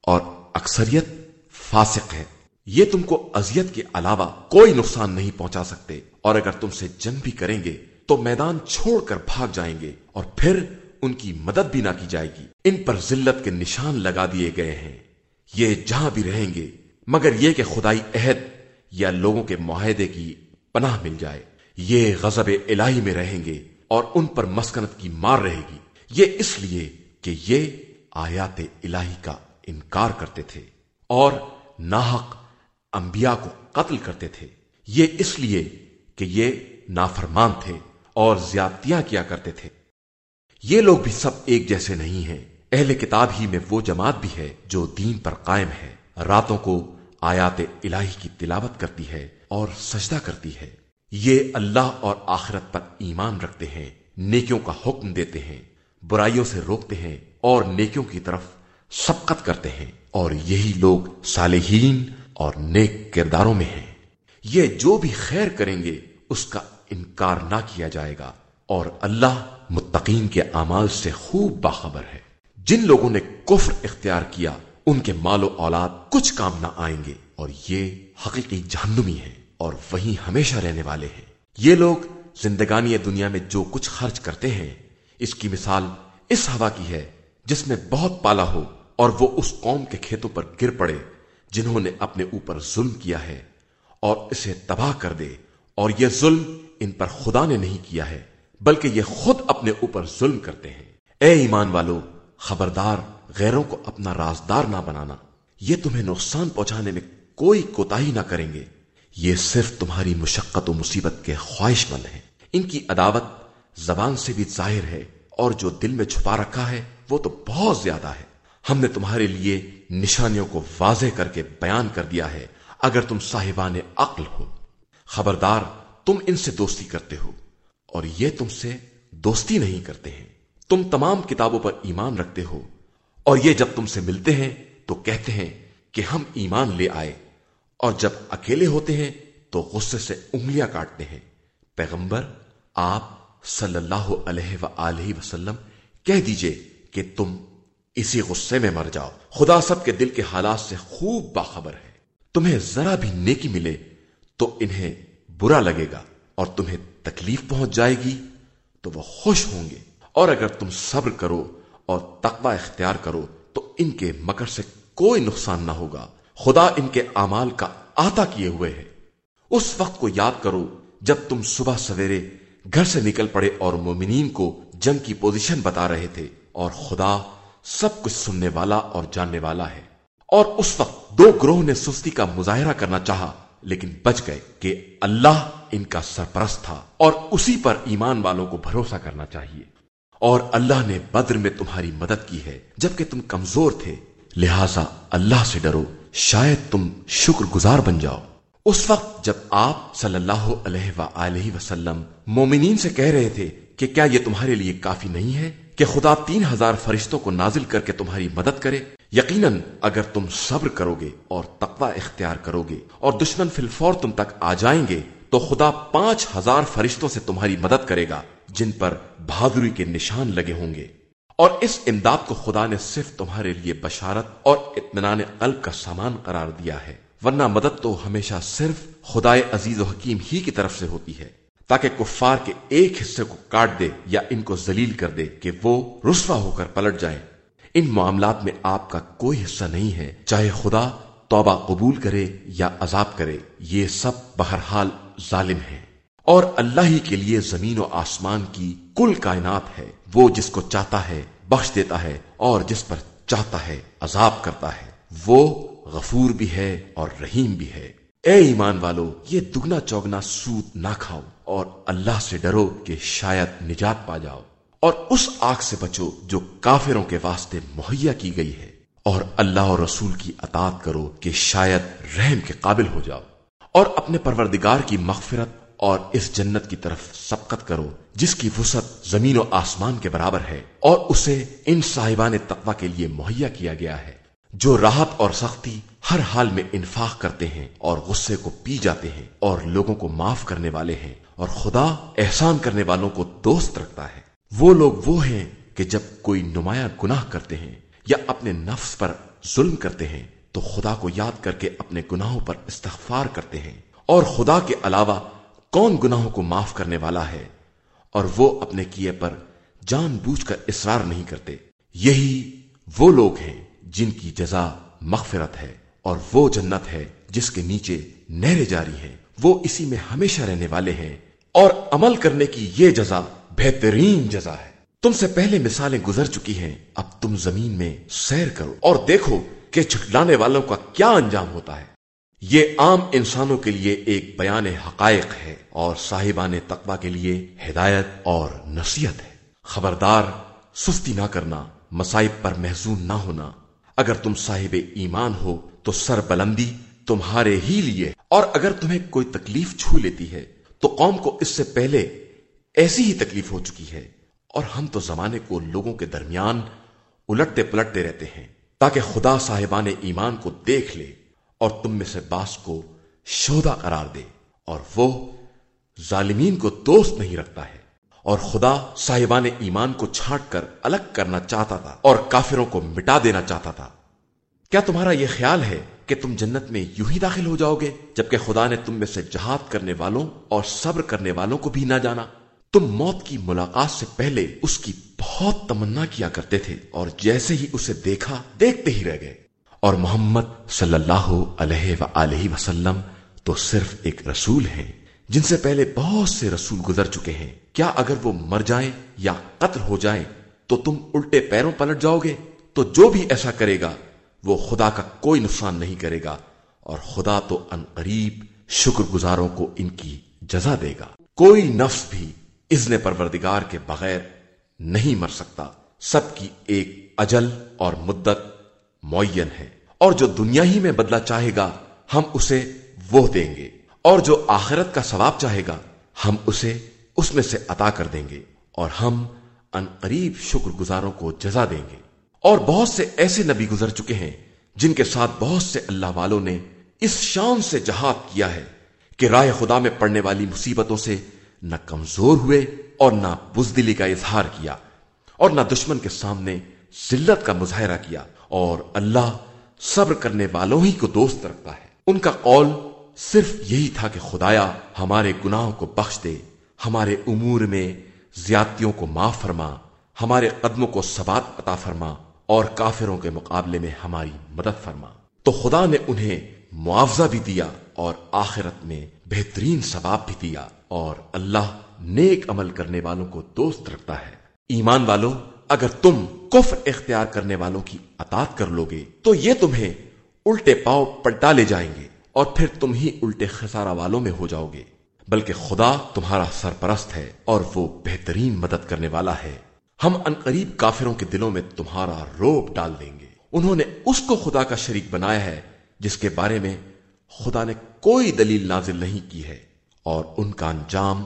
اور اکثریت فاسق ہے یہ تم کو اذیت کے علاوہ کوئی نقصان نہیں پہنچا سکتے۔ اور اگر تم سے جنگ بھی کریں گے، تو میدان چھوڑ کر بھاگ جائیں گے اور پھر ان کی مدد بھی نہ کی جائے گی۔ ان پر ذلت کے نشان لگا دیے گئے ہیں۔ یہ جہاں بھی رہیں گے، مگر یہ کہ خدائی عہد یا لوگوں کے معاہدے کی پناہ مل جائے۔ یہ غزب الہی میں رہیں گے اور ان پر مسکنت کی مار رہے گی۔ یہ اس لیے کہ یہ آیات الہی کا انکار کرتے تھے اور ناحق انبیاء کو قتل کرتے تھے۔ یہ اس لیے کہ یہ نافرمان تھے اور زیادتیاں کیا کرتے تھے۔ یہ لوگ بھی سب ایک جیسے نہیں ہیں۔ اہل کتاب ہی میں وہ جماعت بھی ہے جو دین پر قائم ہے۔ راتوں کو آیات الہی کی تلاوت کرتی ہے اور سجدہ کرتی ہے۔ یہ اللہ اور آخرت پر ایمان رکھتے ہیں، نیکیوں کا حکم دیتے ہیں، برائیوں سے روکتے ہیں اور نیکیوں کی طرف سبقت کرتے ہیں۔ اور یہی لوگ صالحین اور نیک کرداروں میں ہیں۔ یہ جو بھی خیر کریں گے، اس کا انکار نہ کیا جائے گا۔ اور اللہ متقین کے اعمال سے خوب باخبر ہے۔ جن لوگوں نے کفر اختیار کیا، ان کے مال و اولاد کچھ کام نہ آئیں گے۔ اور یہ حقیقی جہنمی ہے اور وہیں ہمیشہ رہنے والے ہیں۔ یہ لوگ زندگانی دنیا میں جو کچھ خرچ کرتے ہیں، اس کی مثال اس ہوا کی ہے جس میں بہت پالا ہو اور وہ اس قوم کے کھیتوں پر گر پڑے جنہوں نے اپنے اوپر ظلم کیا ہے اور اسے تباہ کر دے اور یہ ظلم ان پر خدا نے نہیں کیا ہے، بلکہ یہ خود اپنے اوپر ظلم کرتے ہیں۔ اے ایمان والو، خبردار غیروں کو اپنا رازدار نہ بنانا۔ یہ تمہیں نقصان پہنچانے میں کوئی کوتا نہ کریں گے۔ یہ صرف تمہاری مشقت و مصیبت کے خواہش مند ہیں۔ ان کی عداوت زبان سے بھی ظاہر ہے اور جو دل میں چھپا رکھا ہے وہ تو بہت زیادہ ہے۔ ہم نے تمہارے لیے نشانیوں کو واضح کر کے بیان کر دیا ہے، اگر تم صاحبان عقل ہو۔ خبردار، تم ان سے دوستی کرتے ہو، اور یہ تم سے دوستی نہیں کرتے ہیں۔ تم تمام کتابوں پر ایمان رکھتے ہو، اور یہ جب تم سے ملتے ہیں، تو کہتے ہیں کہ ہم ایمان لے آئے۔ اور جب اکیلے ہوتے ہیں، تو غصے سے انگلیاں کاٹتے ہیں۔ پیغمبر، آپ صلی اللہ علیہ و وسلم، کہہ دیجیے کہ تم اسی غصے میں مر جاؤ۔ خدا سب کے دل کے حالات سے خوب باخبر ہے۔ تمہیں ذرا بھی نیکی ملے تو انہیں برا لگے گا اور تمہیں تکلیف پہنچ جائے گی تو وہ خوش ہوں گے۔ اور اگر تم صبر کرو اور تقوی اختیار کرو تو ان کے مکر سے کوئی نقصان نہ ہوگا۔ خدا ان کے اعمال کا آتا کیے ہوئے ہے۔ اس وقت کو یاد کرو جب تم صبح سویرے گھر سے نکل پڑے اور مومنین کو جنگ کی پوزیشن بتا رہے تھے۔ اور خدا سب کچھ سننے والا اور جاننے والا ہے۔ اور اس وقت دو گروہ نے سستی کا مظاہرہ کرنا چاہا، لیکن بچ گئے کہ اللہ ان کا سرپرست تھا۔ اور اسی پر ایمان والوں کو بھروسہ کرنا چاہیے۔ اور اللہ نے بدر میں تمہاری مدد کی ہے۔ جبکہ تم کمزور تھے، لہذا اللہ سے ڈرو۔ شاید تم شکر گزار بن جاؤ۔ اس وقت جب آپ صلی اللہ علیہ وآلہ وسلم مومنین سے کہہ رہے تھے کہ کیا یہ تمہارے لیے کافی نہیں ہے؟ کہ خدا تین ہزار فرشتوں کو نازل کر کے تمہاری مدد کرے۔ یقیناً اگر تم صبر کرو گے اور تقوی اختیار کرو گے اور دشمن فلفور تم تک آ جائیں گے، تو خدا پانچ ہزار فرشتوں سے تمہاری مدد کرے گا، جن پر بہادری کے نشان لگے ہوں گے۔ اور اس امداد کو خدا نے صرف تمہارے لیے بشارت اور اطمینان قلب کا سامان قرار دیا ہے۔ ورنہ مدد تو ہمیشہ صرف خدائے عزیز و حکیم ہی کی طرف سے ہوتی ہے۔ تاکہ کفار کے ایک حصے کو کاٹ دے یا ان کو ذلیل کر دے کہ وہ رسوا ہو کر پلٹ جائیں۔ ان معاملات میں آپ کا کوئی حصہ نہیں ہے۔ چاہے خدا توبہ قبول کرے یا عذاب کرے، یہ سب بہرحال ظالم ہے اور اللہ ہی کے لیے زمین و آسمان کی کل کائنات ہے۔ وہ جس کو چاہتا ہے بخش دیتا ہے اور جس پر چاہتا ہے عذاب کرتا ہے۔ وہ غفور بھی ہے اور رحیم بھی ہے۔ اے ایمان والو، یہ دگنا چوگنا سود نہ کھاؤ۔ اور اللہ سے ڈرو کہ شاید نجات پا جاؤ۔ اور اس آگ سے بچو جو کافروں کے واسطے مہیا کی گئی ہے۔ اور اللہ اور رسول کی اطاعت کرو کہ شاید رحم کے قابل ہو جاؤ۔ اور اپنے پروردگار کی مغفرت اور اس جنت کی طرف سبقت کرو، جس کی وسعت زمین و آسمان کے برابر ہے۔ اور اسے ان صاحبان تقوی کے لیے مہیا کیا گیا ہے، جو راحت اور سختی ہر حال میں انفاق کرتے ہیں اور غصے کو پی جاتے ہیں اور لوگوں کو معاف کرنے والے ہیں۔ اور خدا احسان کرنے والوں کو دوست رکھتا ہے۔ وہ لوگ وہ ہیں کہ جب کوئی نمایاں گناہ کرتے ہیں یا اپنے نفس پر ظلم کرتے ہیں، تو خدا کو یاد کر کے اپنے گناہوں پر استغفار کرتے ہیں۔ اور خدا کے علاوہ کون گناہوں کو معاف کرنے والا ہے؟ اور وہ اپنے کیے پر جان بوجھ کر اصرار نہیں کرتے۔ یہی وہ لوگ ہیں جن کی جزا مغفرت ہے، اور وہ جنت ہے جس کے نیچے نہریں جاری ہیں۔ وہ اسی میں ہمیشہ رہنے والے ہیں۔ اور عمل کرنے کی یہ جزا بہترین جزا ہے۔ تم سے پہلے مثالیں گزر چکی ہیں، اب تم زمین میں سیر کرو اور دیکھو کہ چھٹلانے والوں کا کیا انجام ہوتا ہے۔ یہ عام انسانوں کے لیے ایک بیان حقائق ہے اور صاحبان تقوی کے لیے ہدایت اور نصیحت ہے۔ خبردار، سستی نہ کرنا مسائب پر محزون نہ ہونا۔ اگر تم صاحب ایمان ہو تو سر بلندی تمہارے ہی لیے اور اگر تمہیں کوئی تکلیف چھو لیتی ہے تو قوم کو اس سے پہلے ایسی ہی تکلیف ہو چکی ہے اور ہم تو زمانے کو لوگوں کے درمیان الٹتے پلٹتے رہتے ہیں تاکہ خدا صاحبان ایمان کو دیکھ لے اور تم میں سے باس کو شودا قرار دے اور وہ ظالمین کو دوست نہیں رکھتا ہے اور خدا صاحبان ایمان کو چھانٹ کر الگ کرنا چاہتا تھا اور کافروں کو مٹا دینا چاہتا تھا۔ کیا تمہارا یہ خیال ہے کہ تم جنت میں یوں ہی داخل ہو جاؤ گے، جبکہ خدا نے تم میں سے جہاد کرنے والوں اور صبر کرنے والوں کو بھی نہ جانا۔ تم موت کی ملاقات سے پہلے اس کی بہت تمنا کیا کرتے تھے اور جیسے ہی اسے دیکھا، دیکھتے ہی رہ گئے۔ اور محمد صلی اللہ علیہ وآلہ وسلم تو صرف ایک رسول ہے جن سے پہلے بہت سے رسول گزر چکے ہیں۔ کیا اگر وہ مر جائیں یا قتل ہو جائیں، تو تم الٹے پیروں پلٹ جاؤ گے، تو جو بھی ایسا کرے گا وہ خدا کا کوئی نقصان نہیں کرے گا اور خدا تو ان قریب شکر گزاروں کو ان کی جزا دے گا۔ کوئی نفس بھی اذن پروردگار کے بغیر نہیں مر سکتا۔ سب کی ایک اجل اور مدت معین ہے۔ اور جو دنیا ہی میں بدلا چاہے گا، ہم اسے وہ دیں گے۔ اور جو آخرت کا ثواب چاہے گا، ہم اسے اس میں سے عطا کر دیں گے۔ اور ہم ان قریب شکر گزاروں کو جزا دیں گے۔ اور بہت سے ایسے نبی گزر چکے ہیں جن کے ساتھ بہت سے اللہ والوں نے اس شان سے جہاد کیا ہے کہ رائے خدا میں پڑنے والی مصیبتوں سے نہ کمزور ہوئے اور نہ بزدلی کا اظہار کیا اور نہ دشمن کے سامنے ذلت کا مظاہرہ کیا اور اللہ صبر کرنے والوں ہی کو دوست رکھتا ہے۔ ان کا قول صرف یہی تھا کہ خدایا ہمارے گناہوں کو بخش دے، ہمارے امور میں زیادتیوں کو معاف فرما، ہمارے قدموں کو سبات عطا فرما۔ اور کافروں کے مقابلے میں ہماری مدد فرما۔ تو خدا نے انہیں معاوضہ بھی دیا اور آخرت میں بہترین ثواب بھی دیا اور اللہ نیک عمل کرنے والوں کو دوست رکھتا ہے۔ ایمان والوں اگر تم کفر اختیار کرنے والوں کی اطاعت کر لو گے تو یہ تمہیں الٹے پاؤ پلٹا لے جائیں گے اور پھر تم ہی الٹے خسارہ والوں میں ہو جاؤ گے۔ بلکہ خدا تمہارا سرپرست ہے اور وہ بہترین مدد کرنے والا ہے۔ ہم انقریب کافروں کے دلوں میں تمہارا روب ڈال دیں گے۔ انہوں نے اس کو خدا کا شریک بنایا ہے جس کے بارے میں خدا نے کوئی دلیل نازل نہیں کی ہے اور ان کا انجام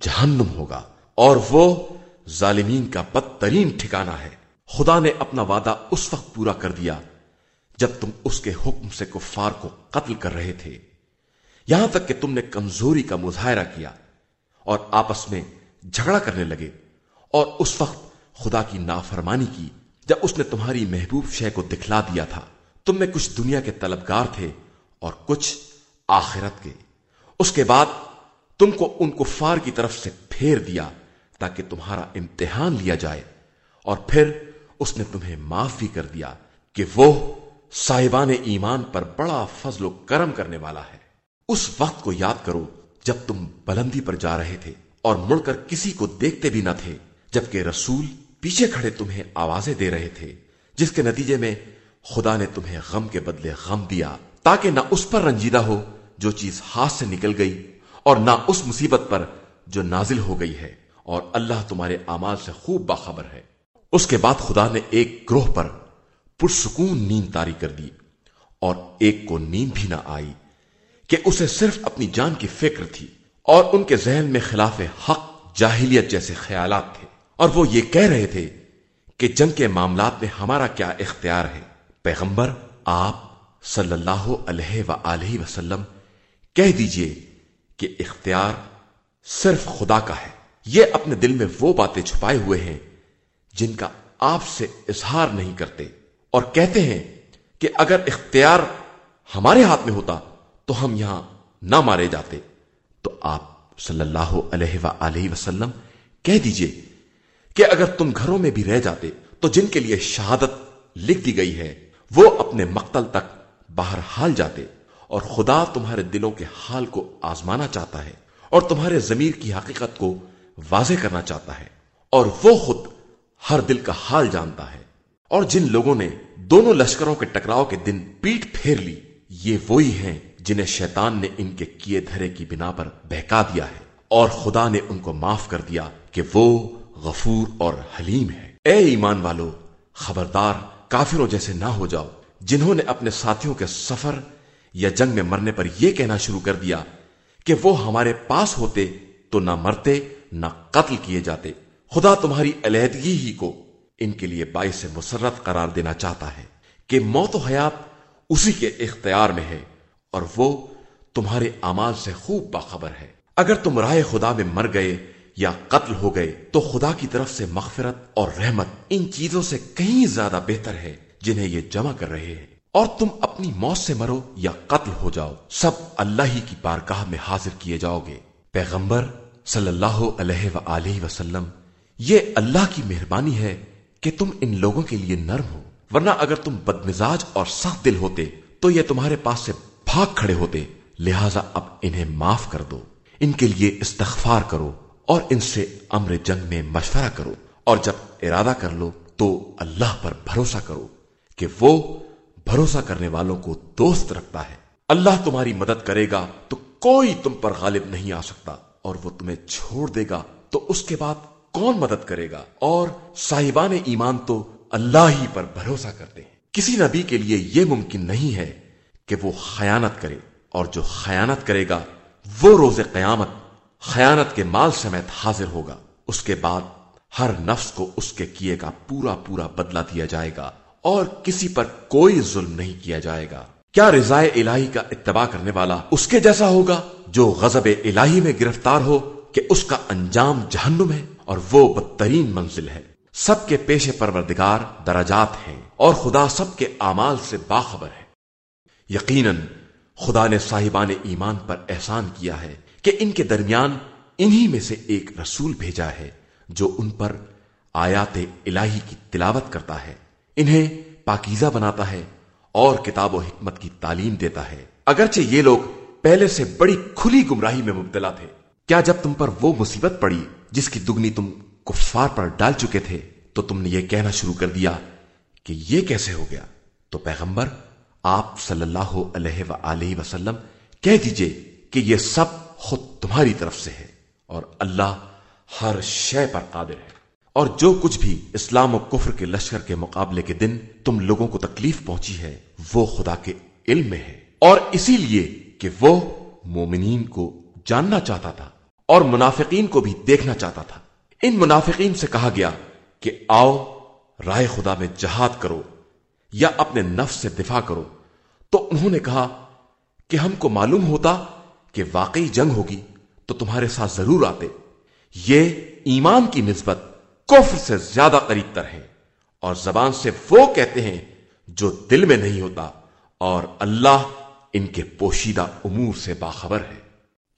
جہنم ہوگا اور وہ ظالمین کا بدترین ٹھکانہ ہے۔ خدا نے اپنا وعدہ اس وقت پورا کر دیا جب تم اس کے حکم سے کفار کو قتل کر رہے تھے۔ یہاں تک کہ تم نے کمزوری کا مظاہرہ کیا اور آپس میں جھگڑا کرنے لگے۔ اور اس وقت خدا کی نافرمانی کی جب اس نے تمہاری محبوب شے کو دکھلا دیا تھا۔ تم میں کچھ دنیا کے طلبگار تھے اور کچھ آخرت کے۔ اس کے بعد تم کو ان کفار کی طرف سے پھیر دیا تاکہ تمہارا امتحان لیا جائے۔ اور پھر اس نے تمہیں معاف بھی کر دیا کہ وہ صاحبان ایمان پر بڑا فضل و کرم کرنے والا ہے۔ اس وقت کو یاد کرو جب تم بلندی پر جا رہے تھے اور مڑ کر کسی کو دیکھتے بھی نہ تھے۔ جبکہ رسول پیچھے کھڑے تمہیں آوازیں دے رہے تھے، جس کے نتیجے میں خدا نے تمہیں غم کے بدلے غم دیا، تاکہ نہ اس پر رنجیدہ ہو جو چیز ہاتھ سے نکل گئی اور نہ اس مصیبت پر جو نازل ہو گئی ہے، اور اللہ تمہارے اعمال سے خوب باخبر ہے۔ اس کے بعد خدا نے ایک گروہ پر پرسکون نیند تاری کر دی، اور ایک کو نیند بھی نہ آئی کہ اسے صرف اپنی جان کی فکر تھی، اور ان کے ذہن میں خلاف حق، جاہلیت جیسے خیالات تھے۔ اور وہ یہ کہہ رہے تھے کہ جنگ کے معاملات میں ہمارا کیا اختیار ہے؟ پیغمبر، آپ صلی اللہ علیہ و وسلم، کہہ دیجیے کہ اختیار صرف خدا کا ہے۔ یہ اپنے دل میں وہ باتیں چھپائے ہوئے ہیں جن کا آپ سے اظہار نہیں کرتے اور کہتے ہیں کہ اگر اختیار ہمارے ہاتھ میں ہوتا تو ہم یہاں نہ مارے جاتے۔ تو آپ صلی اللہ علیہ و وسلم، کہہ دیجیے کہ اگر تم گھروں میں بھی رہ جاتے تو جن کے لیے شہادت لکھ دی گئی ہے، وہ اپنے مقتل تک باہر حال جاتے اور خدا تمہارے دلوں کے حال کو آزمانا چاہتا ہے اور تمہارے ضمیر کی حقیقت کو واضح کرنا چاہتا ہے اور وہ خود ہر دل کا حال جانتا ہے۔ اور جن لوگوں نے دونوں لشکروں کے ٹکراؤ کے دن پیٹ پھیر لی، یہ وہی ہیں جنہیں شیطان نے ان کے کیے دھرے کی بنا پر بہکا دیا ہے۔ اور خدا نے ان کو معاف کر دیا کہ وہ غفور اور حلیم ہے۔ اے ایمان والو، خبردار کافروں جیسے نہ ہو جاؤ، جنہوں نے اپنے ساتھیوں کے سفر یا جنگ میں مرنے پر یہ کہنا شروع کر دیا کہ وہ ہمارے پاس ہوتے تو نہ مرتے، نہ قتل کیے جاتے۔ خدا تمہاری علیحدگی ہی کو ان کے لیے باعث مسرت قرار دینا چاہتا ہے کہ موت و حیات اسی کے اختیار میں ہے اور وہ تمہارے اعمال سے خوب باخبر ہے۔ اگر تم رائے خدا میں مر گئے یا قتل ہو گئے تو خدا کی طرف سے مغفرت اور رحمت ان چیزوں سے کہیں زیادہ بہتر ہے جنہیں یہ جمع کر رہے ہیں۔ اور تم اپنی موت سے مرو یا قتل ہو جاؤ، سب اللہ ہی کی بارگاہ میں حاضر کیے جاؤ گے۔ پیغمبر صلی اللہ علیہ و وسلم، یہ اللہ کی مہربانی ہے کہ تم ان لوگوں کے لیے نرم ہو، ورنہ اگر تم بدمزاج اور سخت دل ہوتے تو یہ تمہارے پاس سے بھاگ کھڑے ہوتے، لہذا اب انہیں معاف کر دو۔ ان کے لیے استغفار کرو۔ اور ان سے امر جنگ میں مشورہ کرو اور جب ارادہ کر لو تو اللہ پر بھروسہ کرو کہ وہ بھروسہ کرنے والوں کو دوست رکھتا ہے۔ اللہ تمہاری مدد کرے گا تو کوئی تم پر غالب نہیں آ سکتا اور وہ تمہیں چھوڑ دے گا تو اس کے بعد کون مدد کرے گا؟ اور صاحبان ایمان تو اللہ ہی پر بھروسہ کرتے ہیں۔ کسی نبی کے لیے یہ ممکن نہیں ہے کہ وہ خیانت کرے اور جو خیانت کرے گا وہ روز قیامت خیانت کے مال سمیت حاضر ہوگا۔ اس کے بعد ہر نفس کو اس کے کیے کا پورا پورا بدلہ دیا جائے گا اور کسی پر کوئی ظلم نہیں کیا جائے گا۔ کیا رضائے الہی کا اتباع کرنے والا اس کے جیسا ہوگا جو غزب الہی میں گرفتار ہو کہ اس کا انجام جہنم ہے اور وہ بدترین منزل ہے۔ سب کے پیش پروردگار درجات ہیں اور خدا سب کے اعمال سے باخبر ہے۔ یقیناً خدا نے صاحبان ایمان پر احسان کیا ہے کہ ان کے درمیان انہی میں سے ایک رسول بھیجا ہے جو ان پر آیات الہی کی تلاوت کرتا ہے، انہیں پاکیزہ بناتا ہے اور کتاب و حکمت کی تعلیم دیتا ہے۔ اگرچہ یہ لوگ پہلے سے بڑی کھلی گمراہی میں مبتلا تھے، کیا جب تم پر وہ مصیبت پڑی جس کی دگنی تم کفار پر ڈال چکے تھے، تو تم نے یہ کہنا شروع کر دیا کہ یہ کیسے ہو گیا؟ تو پیغمبر، آپ صلی اللہ علیہ وآلہ وسلم، کہہ دیجیے کہ یہ سب خود تمہاری طرف سے ہے اور اللہ ہر شے پر قادر ہے۔ اور جو کچھ بھی اسلام و کفر کے لشکر کے مقابلے کے دن تم لوگوں کو تکلیف پہنچی ہے، وہ خدا کے علم میں ہے۔ اور اسی لیے کہ وہ مومنین کو جاننا چاہتا تھا اور منافقین کو بھی دیکھنا چاہتا تھا۔ ان منافقین سے کہا گیا کہ آؤ، رائے خدا میں جہاد کرو یا اپنے نفس سے دفاع کرو۔ تو انہوں نے کہا کہ ہم کو معلوم ہوتا کہ واقعی جنگ ہوگی تو تمہارے ساتھ ضرور آتے۔ یہ ایمان کی نسبت کفر سے زیادہ قریب تر ہے اور زبان سے وہ کہتے ہیں جو دل میں نہیں ہوتا اور اللہ ان کے پوشیدہ امور سے باخبر ہے۔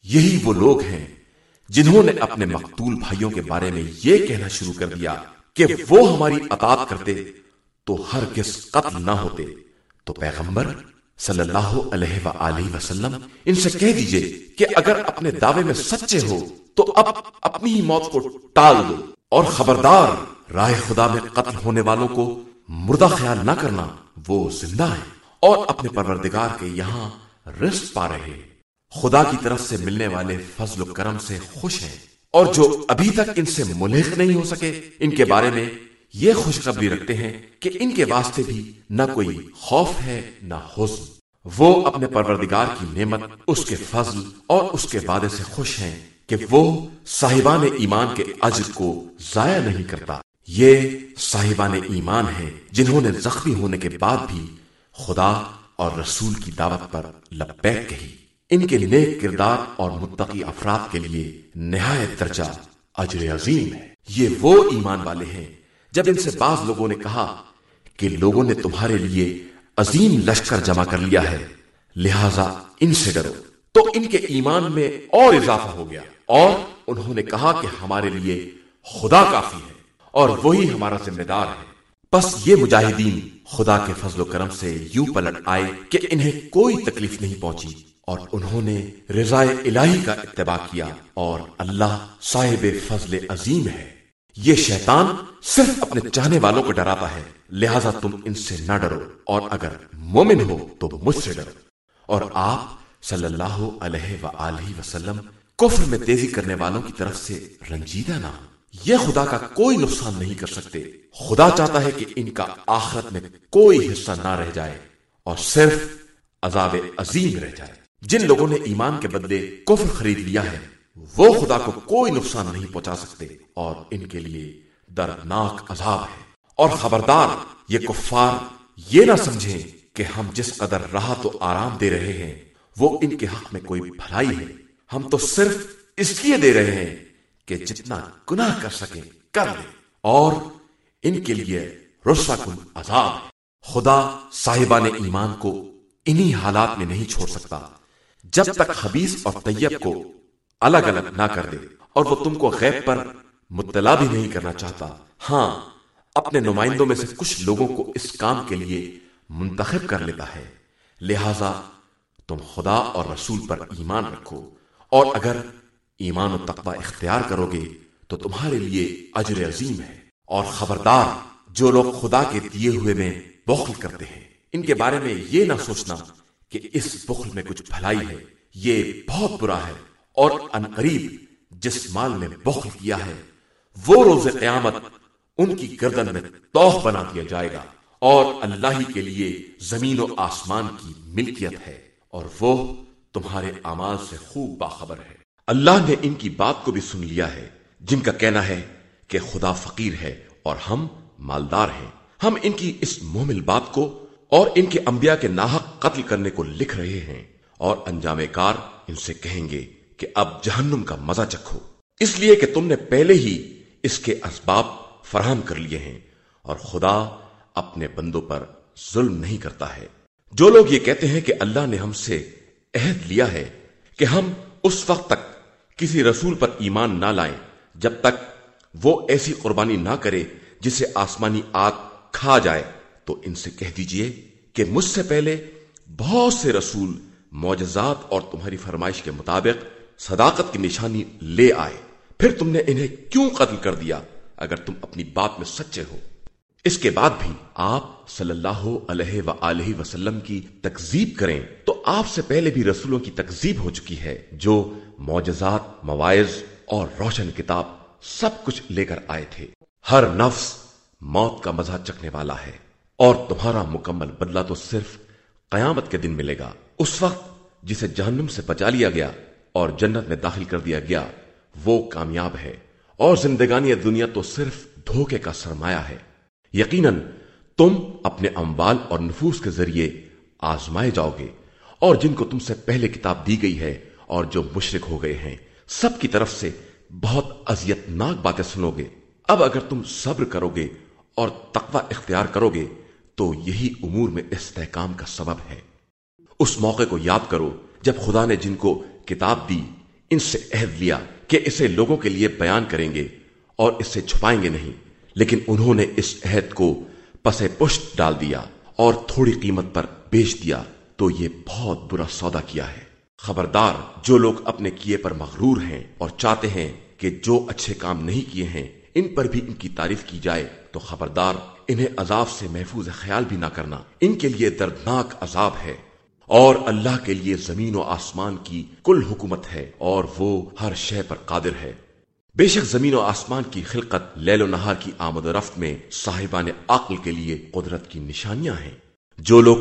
یہی وہ لوگ ہیں جنہوں نے اپنے مقتول بھائیوں کے بارے میں یہ کہنا شروع کر دیا کہ وہ ہماری اطاعت کرتے تو ہر کس قتل نہ ہوتے۔ تو پیغمبر صلی اللہ علیہ وآلہ وسلم، ان سے کہہ دیجیے کہ اگر اپنے دعوے میں سچے ہو، تو اب اپنی ہی موت کو ٹال دو۔ اور خبردار، رائے خدا میں قتل ہونے والوں کو مردہ خیال نہ کرنا، وہ زندہ ہے۔ اور اپنے پروردگار کے یہاں رزق پا رہے۔ خدا کی طرف سے ملنے والے فضل و کرم سے خوش ہیں۔ اور جو ابھی تک ان سے ملحق نہیں ہو سکے، ان کے بارے میں یہ خوشخبری رکھتے ہیں کہ ان کے واسطے بھی نہ کوئی خوف ہے، نہ حسن وہ اپنے پروردگار کی نعمت، اس کے فضل اور اس کے وعدے سے خوش ہیں کہ وہ صاحبان ایمان کے عجر کو ضائع نہیں کرتا۔ یہ صاحبان ایمان ہیں جنہوں نے زخمی ہونے کے بعد بھی خدا اور رسول کی دعوت پر لبیک کہی۔ ان کے نیک کردار اور متقی افراد کے لیے نہایت درجہ اجر عظیم ہے۔ یہ وہ ایمان والے ہیں جب ان سے بعض لوگوں نے کہا کہ لوگوں نے تمہارے لیے عظیم لشکر جمع کر لیا ہے، لہذا ان سے ڈرو۔ تو ان کے ایمان میں اور اضافہ ہو گیا۔ اور انہوں نے کہا کہ ہمارے لیے خدا کافی ہے اور وہی ہمارا ذمہ دار ہے۔ بس یہ مجاہدین خدا کے فضل و کرم سے یوں پلٹ آئے کہ انہیں کوئی تکلیف نہیں پہنچی۔ اور انہوں نے رضائے الہی کا اتباع کیا اور اللہ صاحب فضل عظیم ہے۔ یہ شیطان صرف اپنے چاہنے والوں کو ڈراتا ہے، لہذا تم ان سے نہ ڈرو۔ اور اگر مومن ہو تو مجھ سے ڈرو۔ اور آپ صلی اللہ علیہ وآلہ وسلم کفر میں تیزی کرنے والوں کی طرف سے رنجیدہ نہ یہ خدا کا کوئی نقصان نہیں کر سکتے۔ خدا چاہتا ہے کہ ان کا آخرت میں کوئی حصہ نہ رہ جائے اور صرف عذاب عظیم رہ جائے۔ جن لوگوں نے ایمان کے بدلے کفر خرید لیا ہے وہ خدا کو کوئی نقصان نہیں پہنچا سکتے اور ان کے لیے دردناک عذاب ہے۔ اور خبردار، یہ کفار یہ نہ سمجھیں کہ ہم جس قدر راہ تو آرام دے رہے ہیں، وہ ان کے حق میں کوئی بھلائی ہے۔ ہم تو صرف اس لیے دے رہے ہیں کہ جتنا گناہ کر سکیں، کر لیں۔ اور ان کے لیے رسوا کن عذاب خدا صاحبان ایمان کو انہی حالات میں نہیں چھوڑ سکتا۔ جب تک حبیث اور طیب کو الگ الگ نہ کر دے۔ اور وہ تم کو غیب پر مطلع بھی نہیں کرنا چاہتا۔ ہاں اپنے نمائندوں میں سے کچھ لوگوں کو اس کام کے لیے منتخب کر لیتا ہے۔ لہذا تم خدا اور رسول پر ایمان رکھو۔ اور اگر ایمان و تقوی اختیار کرو گے، تو تمہارے لیے اجر عظیم ہے۔ اور خبردار، جو لوگ خدا کے دیے ہوئے میں بخل کرتے ہیں، ان کے بارے میں یہ نہ سوچنا کہ اس بخل میں کچھ بھلائی ہے۔ یہ بہت برا ہے۔ اور قریب جس مال میں بخل کیا ہے، وہ روز قیامت ان کی گردن میں توح بنا دیا جائے گا اور اللہ ہی کے لیے زمین و آسمان کی ملکیت ہے اور وہ تمہارے اعمال سے خوب باخبر ہے۔ اللہ نے ان کی بات کو بھی سن لیا ہے، جن کا کہنا ہے کہ خدا فقیر ہے اور ہم مالدار ہیں۔ ہم ان کی اس مومل بات کو اور ان کے انبیاء کے ناحق قتل کرنے کو لکھ رہے ہیں اور انجام کار ان سے کہیں گے کہ اب جہنم کا مزہ چکھو۔ اس لیے کہ تم نے پہلے ہی اس کے اسباب فراہم کر لیے ہیں اور خدا اپنے بندوں پر ظلم نہیں کرتا ہے۔ جو لوگ یہ کہتے ہیں کہ اللہ نے ہم سے عہد لیا ہے کہ ہم اس وقت تک کسی رسول پر ایمان نہ لائیں جب تک وہ ایسی قربانی نہ کرے جسے آسمانی آگ کھا جائے۔ تو ان سے کہہ دیجیے کہ مجھ سے پہلے بہت سے رسول معجزات اور تمہاری فرمائش کے مطابق صداقت کی نشانی لے آئے۔ پھر تم نے انہیں کیوں قتل کر دیا؟ اگر تم اپنی بات میں سچے ہو۔ اس کے بعد بھی آپ صلی اللہ علیہ و وسلم کی تکزیب کریں تو آپ سے پہلے بھی رسولوں کی تکزیب ہو چکی ہے، جو معجزات، مواعظ اور روشن کتاب سب کچھ لے کر آئے تھے۔ ہر نفس موت کا مزہ چکنے والا ہے اور تمہارا مکمل بدلہ تو صرف قیامت کے دن ملے گا۔ اس وقت جسے جہنم سے بچا لیا گیا اور جنت میں داخل کر دیا گیا، وہ کامیاب ہے۔ اور زندگانی دنیا تو صرف دھوکے کا سرمایہ ہے۔ یقیناً تم اپنے اموال اور نفوس کے ذریعے آزمائے جاؤ گے۔ اور جن کو تم سے پہلے کتاب دی گئی ہے اور جو مشرق ہو گئے ہیں، سب کی طرف سے بہت اذیت ناک باتیں سنو گے۔ اب اگر تم صبر کرو گے اور تقوی اختیار کرو گے، تو یہی امور میں استحکام کا سبب ہے۔ اس موقع کو یاد کرو جب خدا نے جن کو کتاب دی، ان سے عہد لیا کہ اسے لوگوں کے لیے بیان کریں گے اور اس سے چھپائیں گے نہیں۔ لیکن انہوں نے اس عہد کو پس پشت ڈال دیا اور تھوڑی قیمت پر بیچ دیا۔ تو یہ بہت برا سودا کیا ہے۔ خبردار، جو لوگ اپنے کیے پر مغرور ہیں اور چاہتے ہیں کہ جو اچھے کام نہیں کیے ہیں، ان پر بھی ان کی تعریف کی جائے، تو خبردار، انہیں عذاب سے محفوظ خیال بھی نہ کرنا۔ ان کے لیے دردناک عذاب ہے۔ اور اللہ کے لیے زمین و آسمان کی کل حکومت ہے اور وہ ہر شے پر قادر ہے۔ بے شک زمین و آسمان کی خلقت لیل و نہار کی آمد و رفت میں صاحبان عقل کے لیے قدرت کی نشانیاں ہیں۔ جو لوگ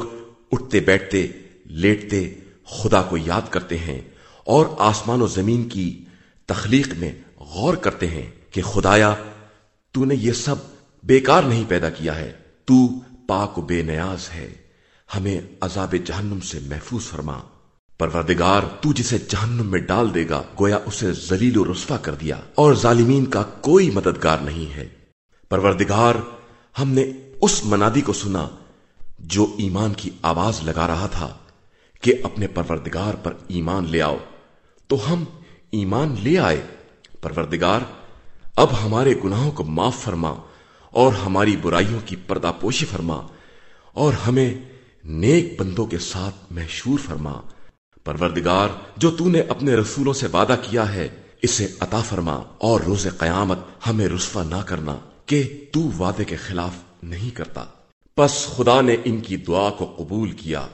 اٹھتے بیٹھتے، لیٹتے خدا کو یاد کرتے ہیں اور آسمان و زمین کی تخلیق میں غور کرتے ہیں کہ خدایا، تو نے یہ سب بیکار نہیں پیدا کیا ہے، تو پاک و بے نیاز ہے۔ ہمیں عذاب جہنم سے محفوظ فرما۔ پروردگار تو جسے جہنم میں ڈال دے گا، گویا اسے زلیل و رسوا کر دیا۔ اور ظالمین کا کوئی مددگار نہیں ہے۔ پروردگار، ہم نے اس منادی کو سنا جو ایمان کی آواز لگا رہا تھا کہ اپنے پروردگار پر ایمان لے آؤ۔ تو ہم ایمان لے آئے۔ پروردگار، اب ہمارے گناہوں کو معاف فرما اور ہماری برائیوں کی پردہ پوشی فرما اور ہمیں نیک بندوں کے ساتھ محشور فرما۔ پروردگار، جو تو نے اپنے رسولوں سے وعدہ کیا ہے، اسے عطا فرما اور روز قیامت ہمیں رسوا نہ کرنا کہ تو وعدے کے خلاف نہیں کرتا۔ پس خدا نے ان کی دعا کو قبول کیا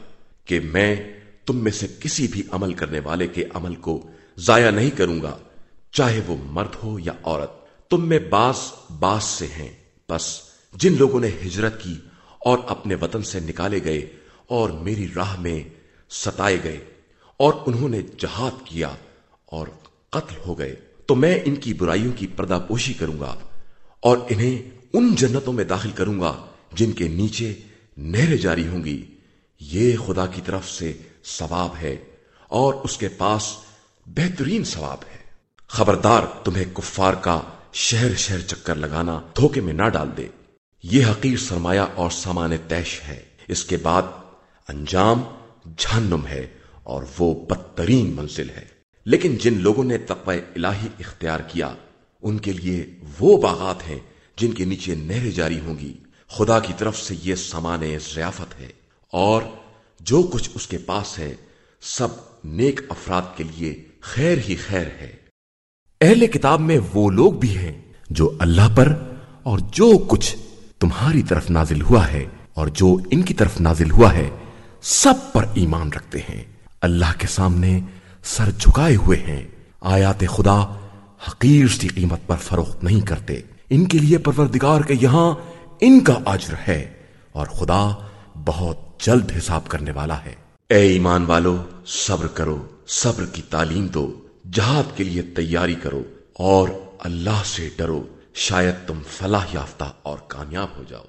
کہ میں تم میں سے کسی بھی عمل کرنے والے کے عمل کو ضائع نہیں کروں گا، چاہے وہ مرد ہو یا عورت، تم میں باس باس سے ہیں۔ بس جن لوگوں نے ہجرت کی اور اپنے وطن سے نکالے گئے اور میری راہ میں ستائے گئے اور انہوں نے جہاد کیا اور قتل ہو گئے۔ تو میں ان کی برائیوں کی پردہ پوشی کروں گا اور انہیں ان جنتوں میں داخل کروں گا جن کے نیچے نہریں جاری ہوں گی۔ یہ خدا کی طرف سے ثواب ہے اور اس کے پاس بہترین ثواب ہے۔ خبردار، تمہیں کفار کا شہر شہر چکر لگانا دھوکے میں نہ ڈال دے۔ یہ حقیر سرمایہ اور سامان تیش ہے۔ اس کے بعد انجام جہنم ہے اور وہ بدترین منزل ہے۔ لیکن جن لوگوں نے تقوی الہی اختیار کیا، ان کے لیے وہ باغات ہیں جن کے نیچے نہریں جاری ہوں گی۔ خدا کی طرف سے یہ سامان ضیافت ہے۔ اور جو کچھ اس کے پاس ہے، سب نیک افراد کے لیے خیر ہی خیر ہے۔ اہل کتاب میں وہ لوگ بھی ہیں جو اللہ پر اور جو کچھ تمہاری طرف نازل ہوا ہے اور جو ان کی طرف نازل ہوا ہے سب پر ایمان رکھتے ہیں۔ اللہ کے سامنے سر جھکائے ہوئے ہیں۔ آیات خدا حقیر سی قیمت پر فروخت نہیں کرتے۔ ان کے لیے پروردگار کے یہاں ان کا اجر ہے اور خدا بہت جلد حساب کرنے والا ہے۔ اے ایمان والو، صبر کرو۔ صبر کی تعلیم دو۔ جہاد کے لیے تیاری کرو۔ اور اللہ سے ڈرو۔ شاید تم فلاح یافتہ اور کامیاب ہو جاؤ۔